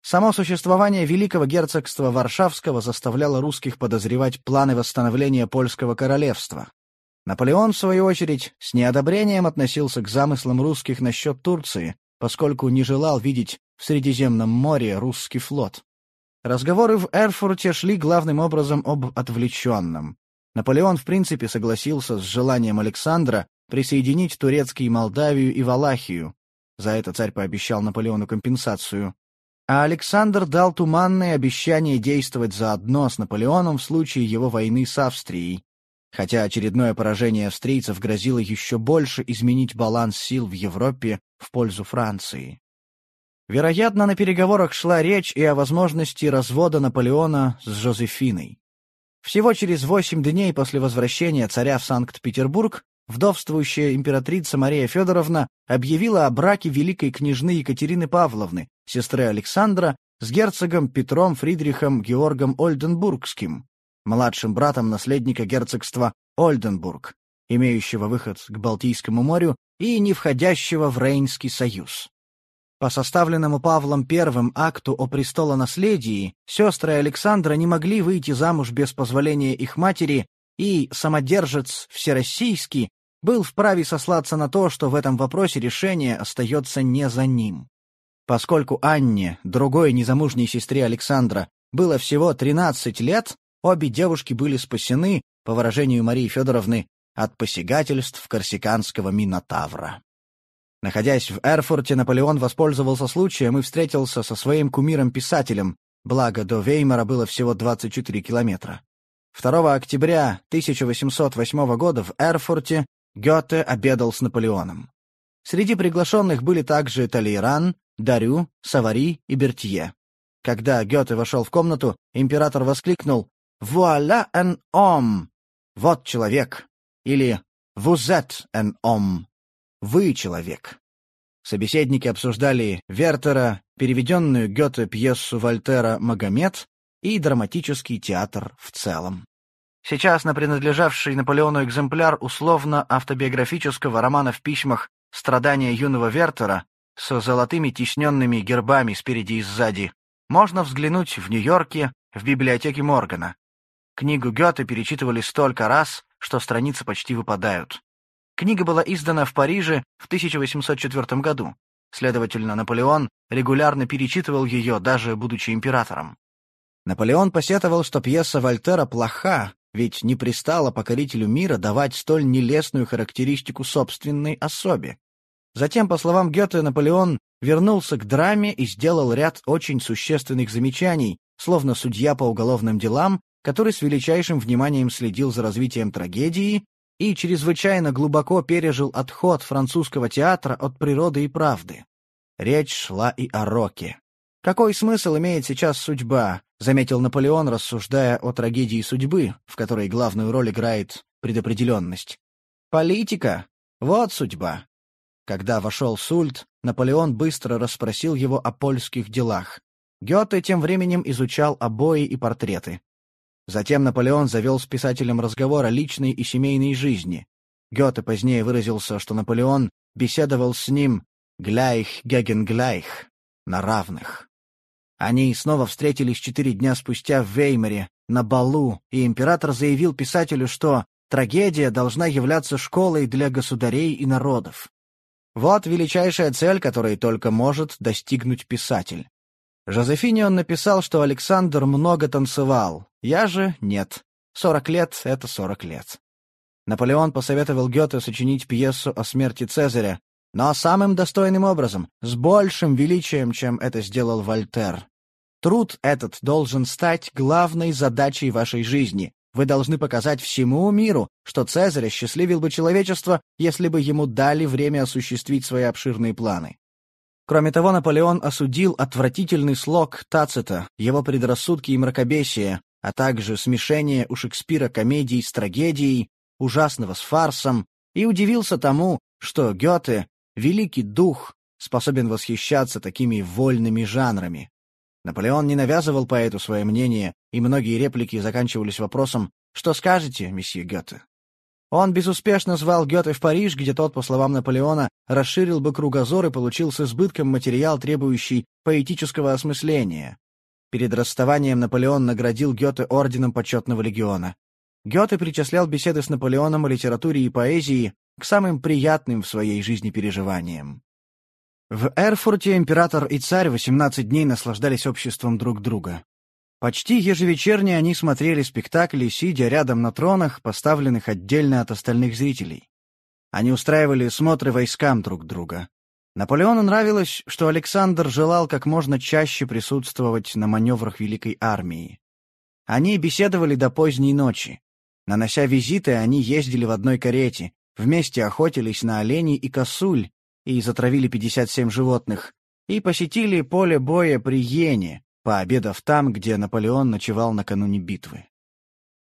Само существование Великого герцогства Варшавского заставляло русских подозревать планы восстановления польского королевства. Наполеон, в свою очередь, с неодобрением относился к замыслам русских насчет Турции, поскольку не желал видеть в Средиземном море русский флот. Разговоры в Эрфурте шли главным образом об отвлеченном. Наполеон в принципе согласился с желанием Александра присоединить турецкие Молдавию и Валахию. За это царь пообещал Наполеону компенсацию. А Александр дал туманное обещание действовать заодно с Наполеоном в случае его войны с Австрией, хотя очередное поражение австрийцев грозило еще больше изменить баланс сил в Европе в пользу Франции. Вероятно, на переговорах шла речь и о возможности развода Наполеона с Жозефиной. Всего через восемь дней после возвращения царя в Санкт-Петербург вдовствующая императрица Мария Федоровна объявила о браке великой княжны Екатерины Павловны, сестры Александра, с герцогом Петром Фридрихом Георгом Ольденбургским, младшим братом наследника герцогства Ольденбург, имеющего выход к Балтийскому морю и не входящего в Рейнский союз. По составленному Павлом I акту о престолонаследии сестры Александра не могли выйти замуж без позволения их матери, и самодержец Всероссийский был вправе сослаться на то, что в этом вопросе решение остается не за ним. Поскольку Анне, другой незамужней сестре Александра, было всего 13 лет, обе девушки были спасены, по выражению Марии Федоровны, от посягательств корсиканского Минотавра. Находясь в Эрфурте, Наполеон воспользовался случаем и встретился со своим кумиром-писателем, благо до Веймара было всего 24 километра. 2 октября 1808 года в Эрфурте Гёте обедал с Наполеоном. Среди приглашенных были также Талейран, Дарю, Савари и Бертье. Когда Гёте вошел в комнату, император воскликнул «Вуаля эн ом!» «Вот человек!» или «Вузет эн ом!» «Вы человек!» Собеседники обсуждали Вертера, переведенную Гёте пьесу Вольтера «Магомед» и драматический театр в целом. Сейчас на принадлежавший Наполеону экземпляр условно-автобиографического романа в письмах «Страдания юного Вертера» с золотыми тисненными гербами спереди и сзади можно взглянуть в Нью-Йорке в библиотеке Моргана. Книгу Гёте перечитывали столько раз, что страницы почти выпадают. Книга была издана в Париже в 1804 году. Следовательно, Наполеон регулярно перечитывал ее, даже будучи императором. Наполеон посетовал, что пьеса Вольтера плоха, ведь не пристало покорителю мира давать столь нелестную характеристику собственной особе. Затем, по словам Гёте, Наполеон вернулся к драме и сделал ряд очень существенных замечаний, словно судья по уголовным делам, который с величайшим вниманием следил за развитием трагедии и чрезвычайно глубоко пережил отход французского театра от природы и правды. Речь шла и о роке. «Какой смысл имеет сейчас судьба?» — заметил Наполеон, рассуждая о трагедии судьбы, в которой главную роль играет предопределенность. «Политика? Вот судьба». Когда вошел Сульт, Наполеон быстро расспросил его о польских делах. Гёте тем временем изучал обои и портреты. Затем Наполеон завел с писателем разговор о личной и семейной жизни. Гёте позднее выразился, что Наполеон беседовал с ним «гляйх геген гляйх» на равных. Они снова встретились четыре дня спустя в Веймаре, на балу, и император заявил писателю, что трагедия должна являться школой для государей и народов. Вот величайшая цель, которой только может достигнуть писатель. Жозефине он написал, что Александр много танцевал, я же нет. Сорок лет — это сорок лет. Наполеон посоветовал Гёте сочинить пьесу о смерти Цезаря, но самым достойным образом, с большим величием, чем это сделал Вольтер. Труд этот должен стать главной задачей вашей жизни. Вы должны показать всему миру, что Цезарь счастливил бы человечество, если бы ему дали время осуществить свои обширные планы. Кроме того, Наполеон осудил отвратительный слог Тацита, его предрассудки и мракобесие, а также смешение у Шекспира комедий с трагедией, ужасного с фарсом, и удивился тому, что Гёте Великий дух способен восхищаться такими вольными жанрами. Наполеон не навязывал поэту свое мнение, и многие реплики заканчивались вопросом «Что скажете, месье Гёте?». Он безуспешно звал Гёте в Париж, где тот, по словам Наполеона, расширил бы кругозор и получил с избытком материал, требующий поэтического осмысления. Перед расставанием Наполеон наградил Гёте орденом почетного легиона. Гёте причислял беседы с Наполеоном о литературе и поэзии к самым приятным в своей жизни переживаниям. В Эрфурте император и царь 18 дней наслаждались обществом друг друга. Почти ежевечерне они смотрели спектакли, сидя рядом на тронах, поставленных отдельно от остальных зрителей. Они устраивали смотры войскам друг друга. Наполеону нравилось, что Александр желал как можно чаще присутствовать на маневрах Великой Армии. Они беседовали до поздней ночи. Нанося визиты, они ездили в одной карете, вместе охотились на оленей и косуль и затравили 57 животных, и посетили поле боя при Йене, пообедав там, где Наполеон ночевал накануне битвы.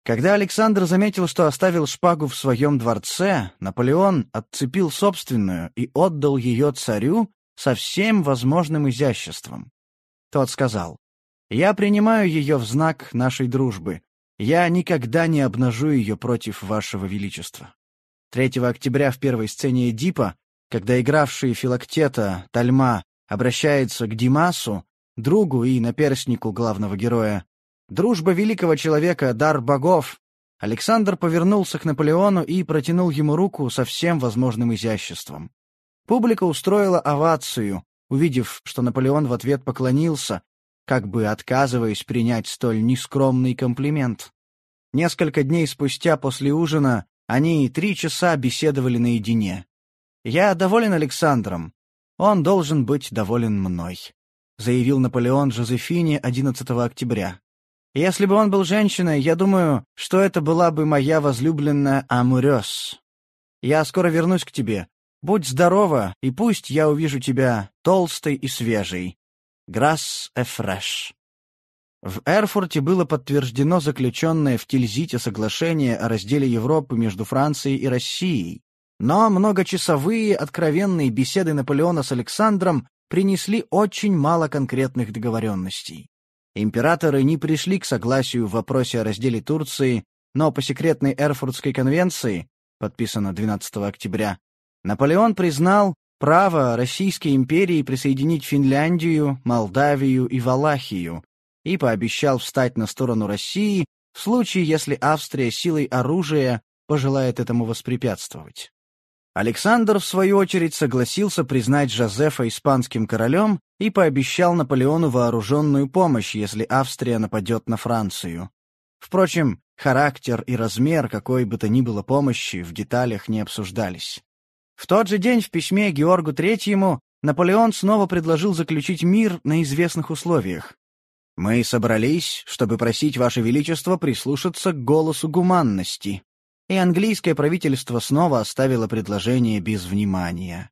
Когда Александр заметил, что оставил шпагу в своем дворце, Наполеон отцепил собственную и отдал ее царю со всем возможным изяществом. Тот сказал, «Я принимаю ее в знак нашей дружбы. Я никогда не обнажу ее против вашего величества». 3 октября в первой сцене Эдипа, когда игравший Филактета, Тальма, обращается к Димасу, другу и наперснику главного героя, Дружба великого человека — дар богов. Александр повернулся к Наполеону и протянул ему руку со всем возможным изяществом. Публика устроила овацию, увидев, что Наполеон в ответ поклонился, как бы отказываясь принять столь нескромный комплимент. Несколько дней спустя после ужина они три часа беседовали наедине. «Я доволен Александром. Он должен быть доволен мной», — заявил Наполеон Жозефине 11 октября. Если бы он был женщиной, я думаю, что это была бы моя возлюбленная Амурёс. Я скоро вернусь к тебе. Будь здорова, и пусть я увижу тебя толстой и свежей. Грасс Эфреш. В Эрфурте было подтверждено заключенное в Тильзите соглашение о разделе Европы между Францией и Россией, но многочасовые откровенные беседы Наполеона с Александром принесли очень мало конкретных договоренностей. Императоры не пришли к согласию в вопросе о разделе Турции, но по секретной Эрфуртской конвенции, подписано 12 октября, Наполеон признал право Российской империи присоединить Финляндию, Молдавию и Валахию и пообещал встать на сторону России в случае, если Австрия силой оружия пожелает этому воспрепятствовать. Александр, в свою очередь, согласился признать Жозефа испанским королем и пообещал Наполеону вооруженную помощь, если Австрия нападет на Францию. Впрочем, характер и размер какой бы то ни было помощи в деталях не обсуждались. В тот же день в письме Георгу Третьему Наполеон снова предложил заключить мир на известных условиях. «Мы собрались, чтобы просить Ваше Величество прислушаться к голосу гуманности», и английское правительство снова оставило предложение без внимания.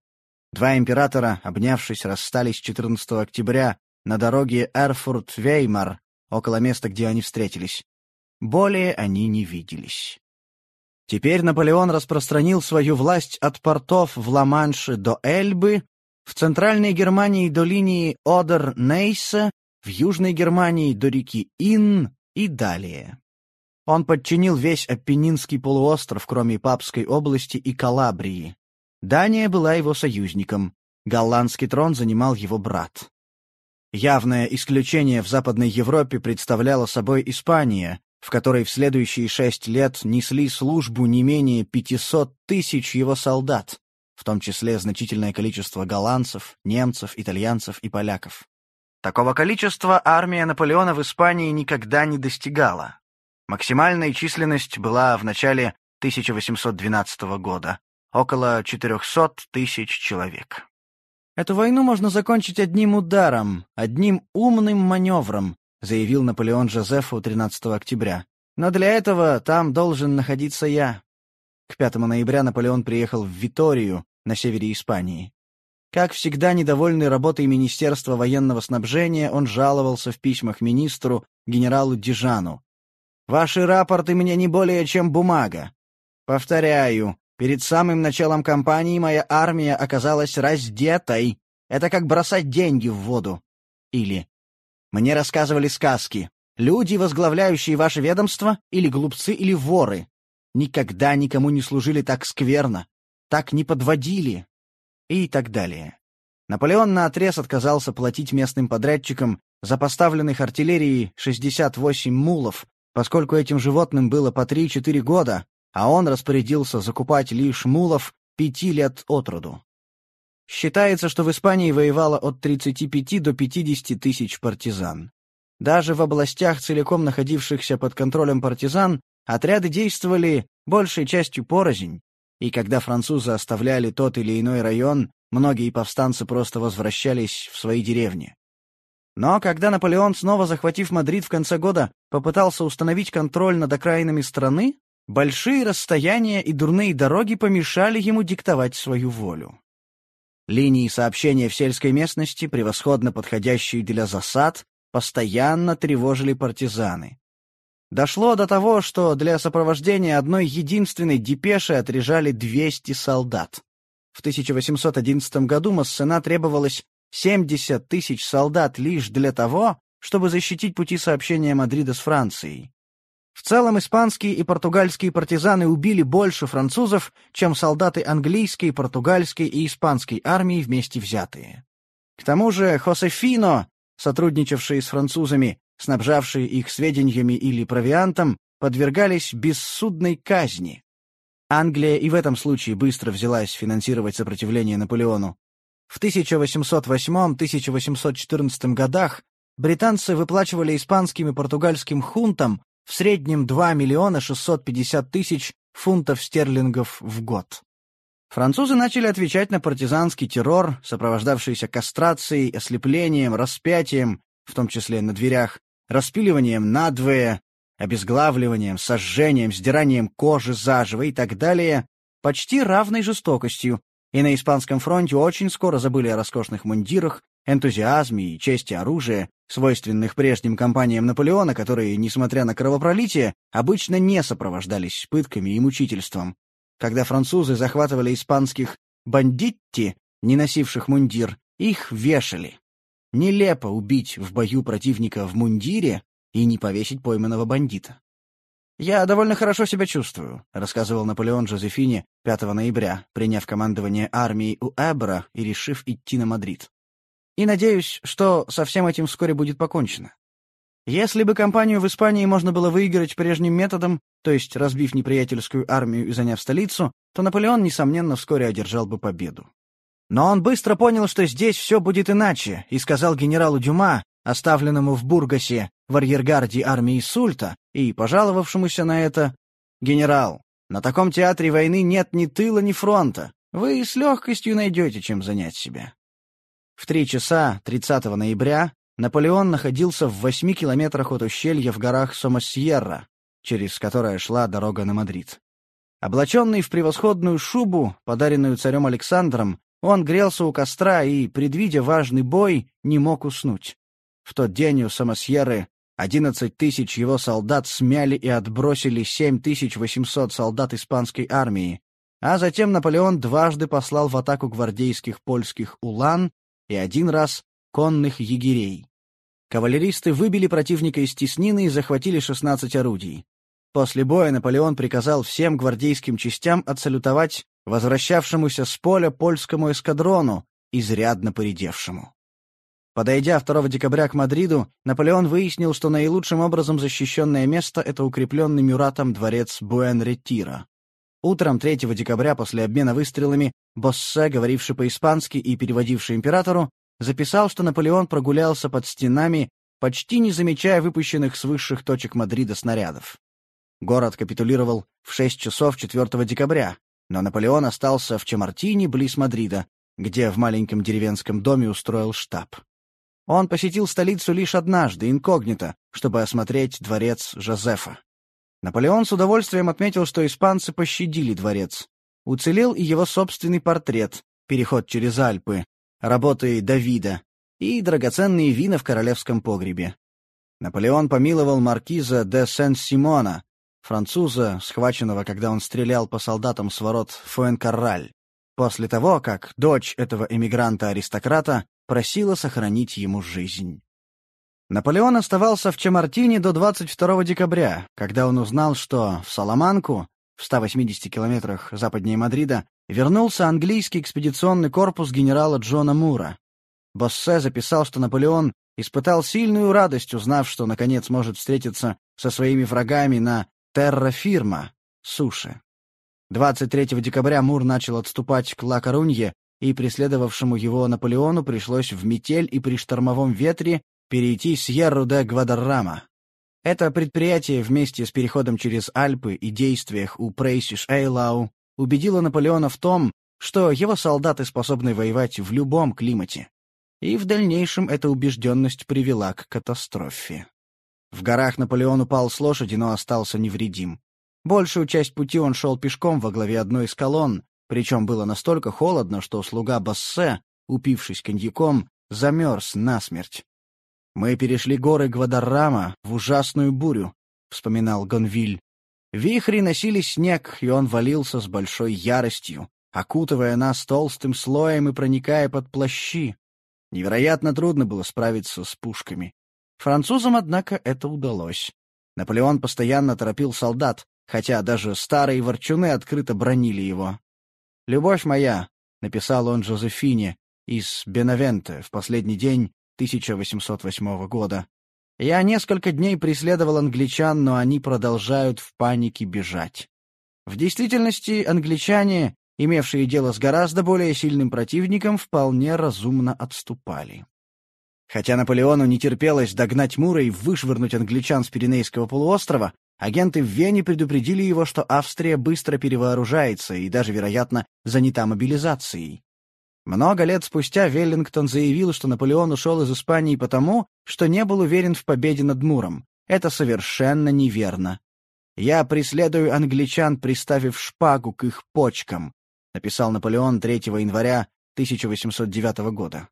Два императора, обнявшись, расстались 14 октября на дороге Эрфурт-Веймар, около места, где они встретились. Более они не виделись. Теперь Наполеон распространил свою власть от портов в Ла-Манше до Эльбы, в Центральной Германии до линии Одер-Нейса, в Южной Германии до реки Ин и далее. Он подчинил весь Аппенинский полуостров, кроме Папской области и Калабрии. Дания была его союзником, голландский трон занимал его брат. Явное исключение в Западной Европе представляла собой Испания, в которой в следующие шесть лет несли службу не менее 500 тысяч его солдат, в том числе значительное количество голландцев, немцев, итальянцев и поляков. Такого количества армия Наполеона в Испании никогда не достигала. Максимальная численность была в начале 1812 года — около 400 тысяч человек. «Эту войну можно закончить одним ударом, одним умным маневром», заявил Наполеон Жозефу 13 октября. «Но для этого там должен находиться я». К 5 ноября Наполеон приехал в Виторию, на севере Испании. Как всегда, недовольный работой Министерства военного снабжения, он жаловался в письмах министру, генералу Дижану. Ваши рапорты мне не более чем бумага. Повторяю, перед самым началом кампании моя армия оказалась раздетой. Это как бросать деньги в воду. Или мне рассказывали сказки. Люди, возглавляющие ваше ведомство, или глупцы, или воры, никогда никому не служили так скверно, так не подводили. И так далее. Наполеон наотрез отказался платить местным подрядчикам за поставленных артиллерии 68 мулов, поскольку этим животным было по 3-4 года, а он распорядился закупать лишь мулов пяти лет от роду. Считается, что в Испании воевало от 35 до 50 тысяч партизан. Даже в областях, целиком находившихся под контролем партизан, отряды действовали большей частью порознь, и когда французы оставляли тот или иной район, многие повстанцы просто возвращались в свои деревни. Но когда Наполеон, снова захватив Мадрид в конце года, попытался установить контроль над окраинами страны, большие расстояния и дурные дороги помешали ему диктовать свою волю. Линии сообщения в сельской местности, превосходно подходящие для засад, постоянно тревожили партизаны. Дошло до того, что для сопровождения одной единственной депеши отряжали 200 солдат. В 1811 году Массена требовалось 70 тысяч солдат лишь для того, чтобы защитить пути сообщения Мадрида с Францией. В целом испанские и португальские партизаны убили больше французов, чем солдаты английской, португальской и испанской армии вместе взятые. К тому же Хосефино, сотрудничавшие с французами, снабжавшие их сведениями или провиантом, подвергались бессудной казни. Англия и в этом случае быстро взялась финансировать сопротивление Наполеону. В 1808-1814 годах британцы выплачивали испанским и португальским хунтам в среднем 2 миллиона 650 тысяч фунтов стерлингов в год. Французы начали отвечать на партизанский террор, сопровождавшийся кастрацией, ослеплением, распятием, в том числе на дверях, распиливанием надвое, обезглавливанием, сожжением, сдиранием кожи заживо и так далее, почти равной жестокостью, и на испанском фронте очень скоро забыли о роскошных мундирах, энтузиазме и чести оружия, свойственных прежним кампаниям Наполеона, которые, несмотря на кровопролитие, обычно не сопровождались пытками и мучительством, когда французы захватывали испанских бандитти, не носивших мундир, их вешали. Нелепо убить в бою противника в мундире и не повесить пойманного бандита. «Я довольно хорошо себя чувствую», — рассказывал Наполеон Жозефине 5 ноября, приняв командование армией у Эбра и решив идти на Мадрид. «И надеюсь, что со всем этим вскоре будет покончено. Если бы кампанию в Испании можно было выиграть прежним методом, то есть разбив неприятельскую армию и заняв столицу, то Наполеон, несомненно, вскоре одержал бы победу. Но он быстро понял, что здесь все будет иначе, и сказал генералу Дюма, оставленному в Бургосе в арьергарде армии Сульта, и пожаловавшемуся на это, «Генерал, на таком театре войны нет ни тыла, ни фронта. Вы с легкостью найдете, чем занять себя». В три часа 30 ноября Наполеон находился в восьми километрах от ущелья в горах Сомасьерра, через которое шла дорога на Мадрид. Облаченный в превосходную шубу, подаренную царем Александром, он грелся у костра и, предвидя важный бой, не мог уснуть. В тот день у Самосьеры одиннадцать тысяч его солдат смяли и отбросили семь тысяч восемьсот солдат испанской армии, а затем Наполеон дважды послал в атаку гвардейских польских улан и один раз конных егерей. Кавалеристы выбили противника из теснины и захватили 16 орудий. После боя Наполеон приказал всем гвардейским частям отсалютовать возвращавшемуся с поля польскому эскадрону, изрядно поредевшему. Подойдя 2 декабря к Мадриду, Наполеон выяснил, что наилучшим образом защищенное место — это укрепленный Мюратом дворец Буэн-Ретира. Утром 3 декабря после обмена выстрелами Боссе, говоривший по-испански и переводивший императору, записал, что Наполеон прогулялся под стенами, почти не замечая выпущенных с высших точек Мадрида снарядов. Город капитулировал в 6 часов 4 декабря, но Наполеон остался в Чамартине, близ Мадрида, где в маленьком деревенском доме устроил штаб. Он посетил столицу лишь однажды, инкогнито, чтобы осмотреть дворец Жозефа. Наполеон с удовольствием отметил, что испанцы пощадили дворец. Уцелел и его собственный портрет, переход через Альпы, работы Давида и драгоценные вина в королевском погребе. Наполеон помиловал маркиза де Сен-Симона, француза, схваченного, когда он стрелял по солдатам с ворот Фуэнкарраль, после того, как дочь этого эмигранта-аристократа просила сохранить ему жизнь. Наполеон оставался в Чамартине до 22 декабря, когда он узнал, что в Саламанку, в 180 километрах западнее Мадрида, вернулся английский экспедиционный корпус генерала Джона Мура. Боссе записал, что Наполеон испытал сильную радость, узнав, что, наконец, может встретиться со своими врагами на террафирма — суше. 23 декабря Мур начал отступать к Ла-Корунье, и преследовавшему его Наполеону пришлось в метель и при штормовом ветре перейти Сьерру де Гвадаррама. Это предприятие вместе с переходом через Альпы и действиях у Прейсиш-Эйлау убедило Наполеона в том, что его солдаты способны воевать в любом климате. И в дальнейшем эта убежденность привела к катастрофе. В горах Наполеон упал с лошади, но остался невредим. Большую часть пути он шел пешком во главе одной из колонн, причем было настолько холодно, что слуга Бассе, упившись коньяком, замерз насмерть. «Мы перешли горы Гвадаррама в ужасную бурю», — вспоминал Гонвиль. Вихри носили снег, и он валился с большой яростью, окутывая нас толстым слоем и проникая под плащи. Невероятно трудно было справиться с пушками. Французам, однако, это удалось. Наполеон постоянно торопил солдат, хотя даже старые ворчуны открыто бронили его. «Любовь моя», — написал он Жозефине из Бенавенте в последний день 1808 года. Я несколько дней преследовал англичан, но они продолжают в панике бежать. В действительности англичане, имевшие дело с гораздо более сильным противником, вполне разумно отступали. Хотя Наполеону не терпелось догнать Мура и вышвырнуть англичан с Пиренейского полуострова, агенты в Вене предупредили его, что Австрия быстро перевооружается и даже, вероятно, занята мобилизацией. Много лет спустя Веллингтон заявил, что Наполеон ушел из Испании потому, что не был уверен в победе над Муром. Это совершенно неверно. «Я преследую англичан, приставив шпагу к их почкам», написал Наполеон 3 января 1809 года.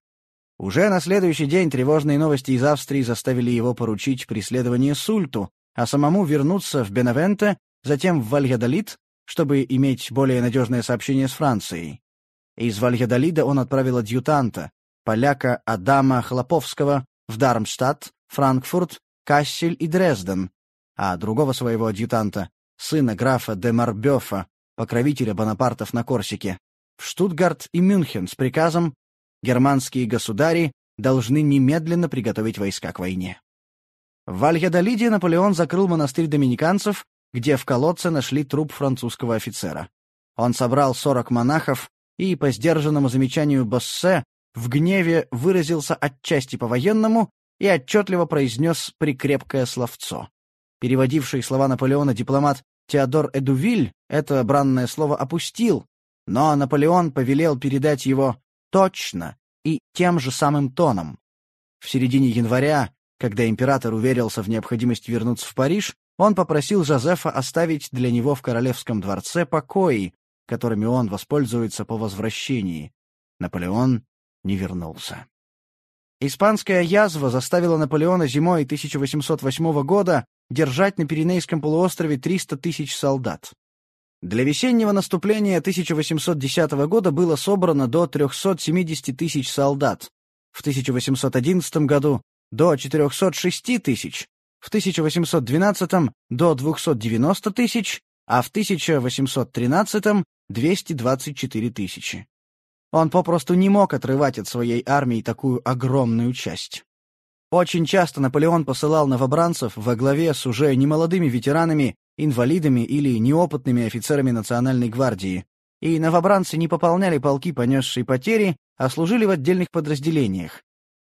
Уже на следующий день тревожные новости из Австрии заставили его поручить преследование Сульту, а самому вернуться в Бенавенте, затем в Вальядолит, чтобы иметь более надежное сообщение с Францией. Из Вальядолида он отправил адъютанта, поляка Адама Хлоповского, в Дармштадт, Франкфурт, Кассель и Дрезден, а другого своего адъютанта, сына графа де Марбёфа, покровителя Бонапартов на Корсике, в Штутгарт и Мюнхен с приказом «Германские государи должны немедленно приготовить войска к войне». В Вальядолиде Наполеон закрыл монастырь доминиканцев, где в колодце нашли труп французского офицера. Он собрал сорок монахов и, по сдержанному замечанию Боссе, в гневе выразился отчасти по-военному и отчетливо произнес прикрепкое словцо. Переводивший слова Наполеона дипломат Теодор Эдувиль это бранное слово опустил, но Наполеон повелел передать его точно и тем же самым тоном. В середине января, когда император уверился в необходимости вернуться в Париж, он попросил Жозефа оставить для него в королевском дворце покои, которыми он воспользуется по возвращении. Наполеон не вернулся. Испанская язва заставила Наполеона зимой 1808 года держать на Пиренейском полуострове 300 тысяч солдат. Для весеннего наступления 1810 года было собрано до 370 тысяч солдат, в 1811 году — до 406 тысяч, в 1812 — до 290 тысяч, а в 1813 224 тысячи. Он попросту не мог отрывать от своей армии такую огромную часть. Очень часто Наполеон посылал новобранцев во главе с уже немолодыми ветеранами, инвалидами или неопытными офицерами Национальной гвардии, и новобранцы не пополняли полки, понесшие потери, а служили в отдельных подразделениях.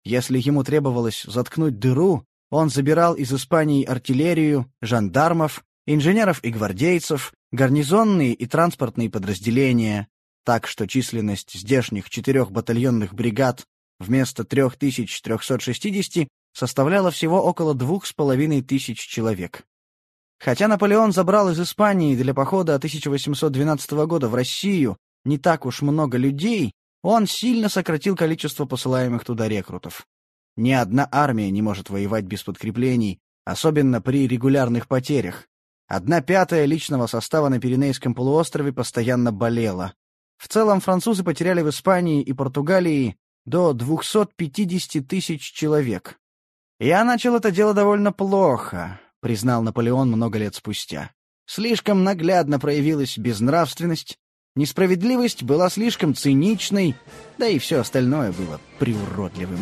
Если ему требовалось заткнуть дыру, он забирал из Испании артиллерию, жандармов, инженеров и гвардейцев, гарнизонные и транспортные подразделения, так что численность здешних четырех батальонных бригад вместо 3360 составляла всего около двух с половиной тысяч человек. Хотя Наполеон забрал из Испании для похода 1812 года в Россию не так уж много людей, он сильно сократил количество посылаемых туда рекрутов. Ни одна армия не может воевать без подкреплений, особенно при регулярных потерях. Одна пятая личного состава на Пиренейском полуострове постоянно болела. В целом французы потеряли в Испании и Португалии до 250 тысяч человек. «Я начал это дело довольно плохо», — признал Наполеон много лет спустя. «Слишком наглядно проявилась безнравственность, несправедливость была слишком циничной, да и все остальное было приуродливым».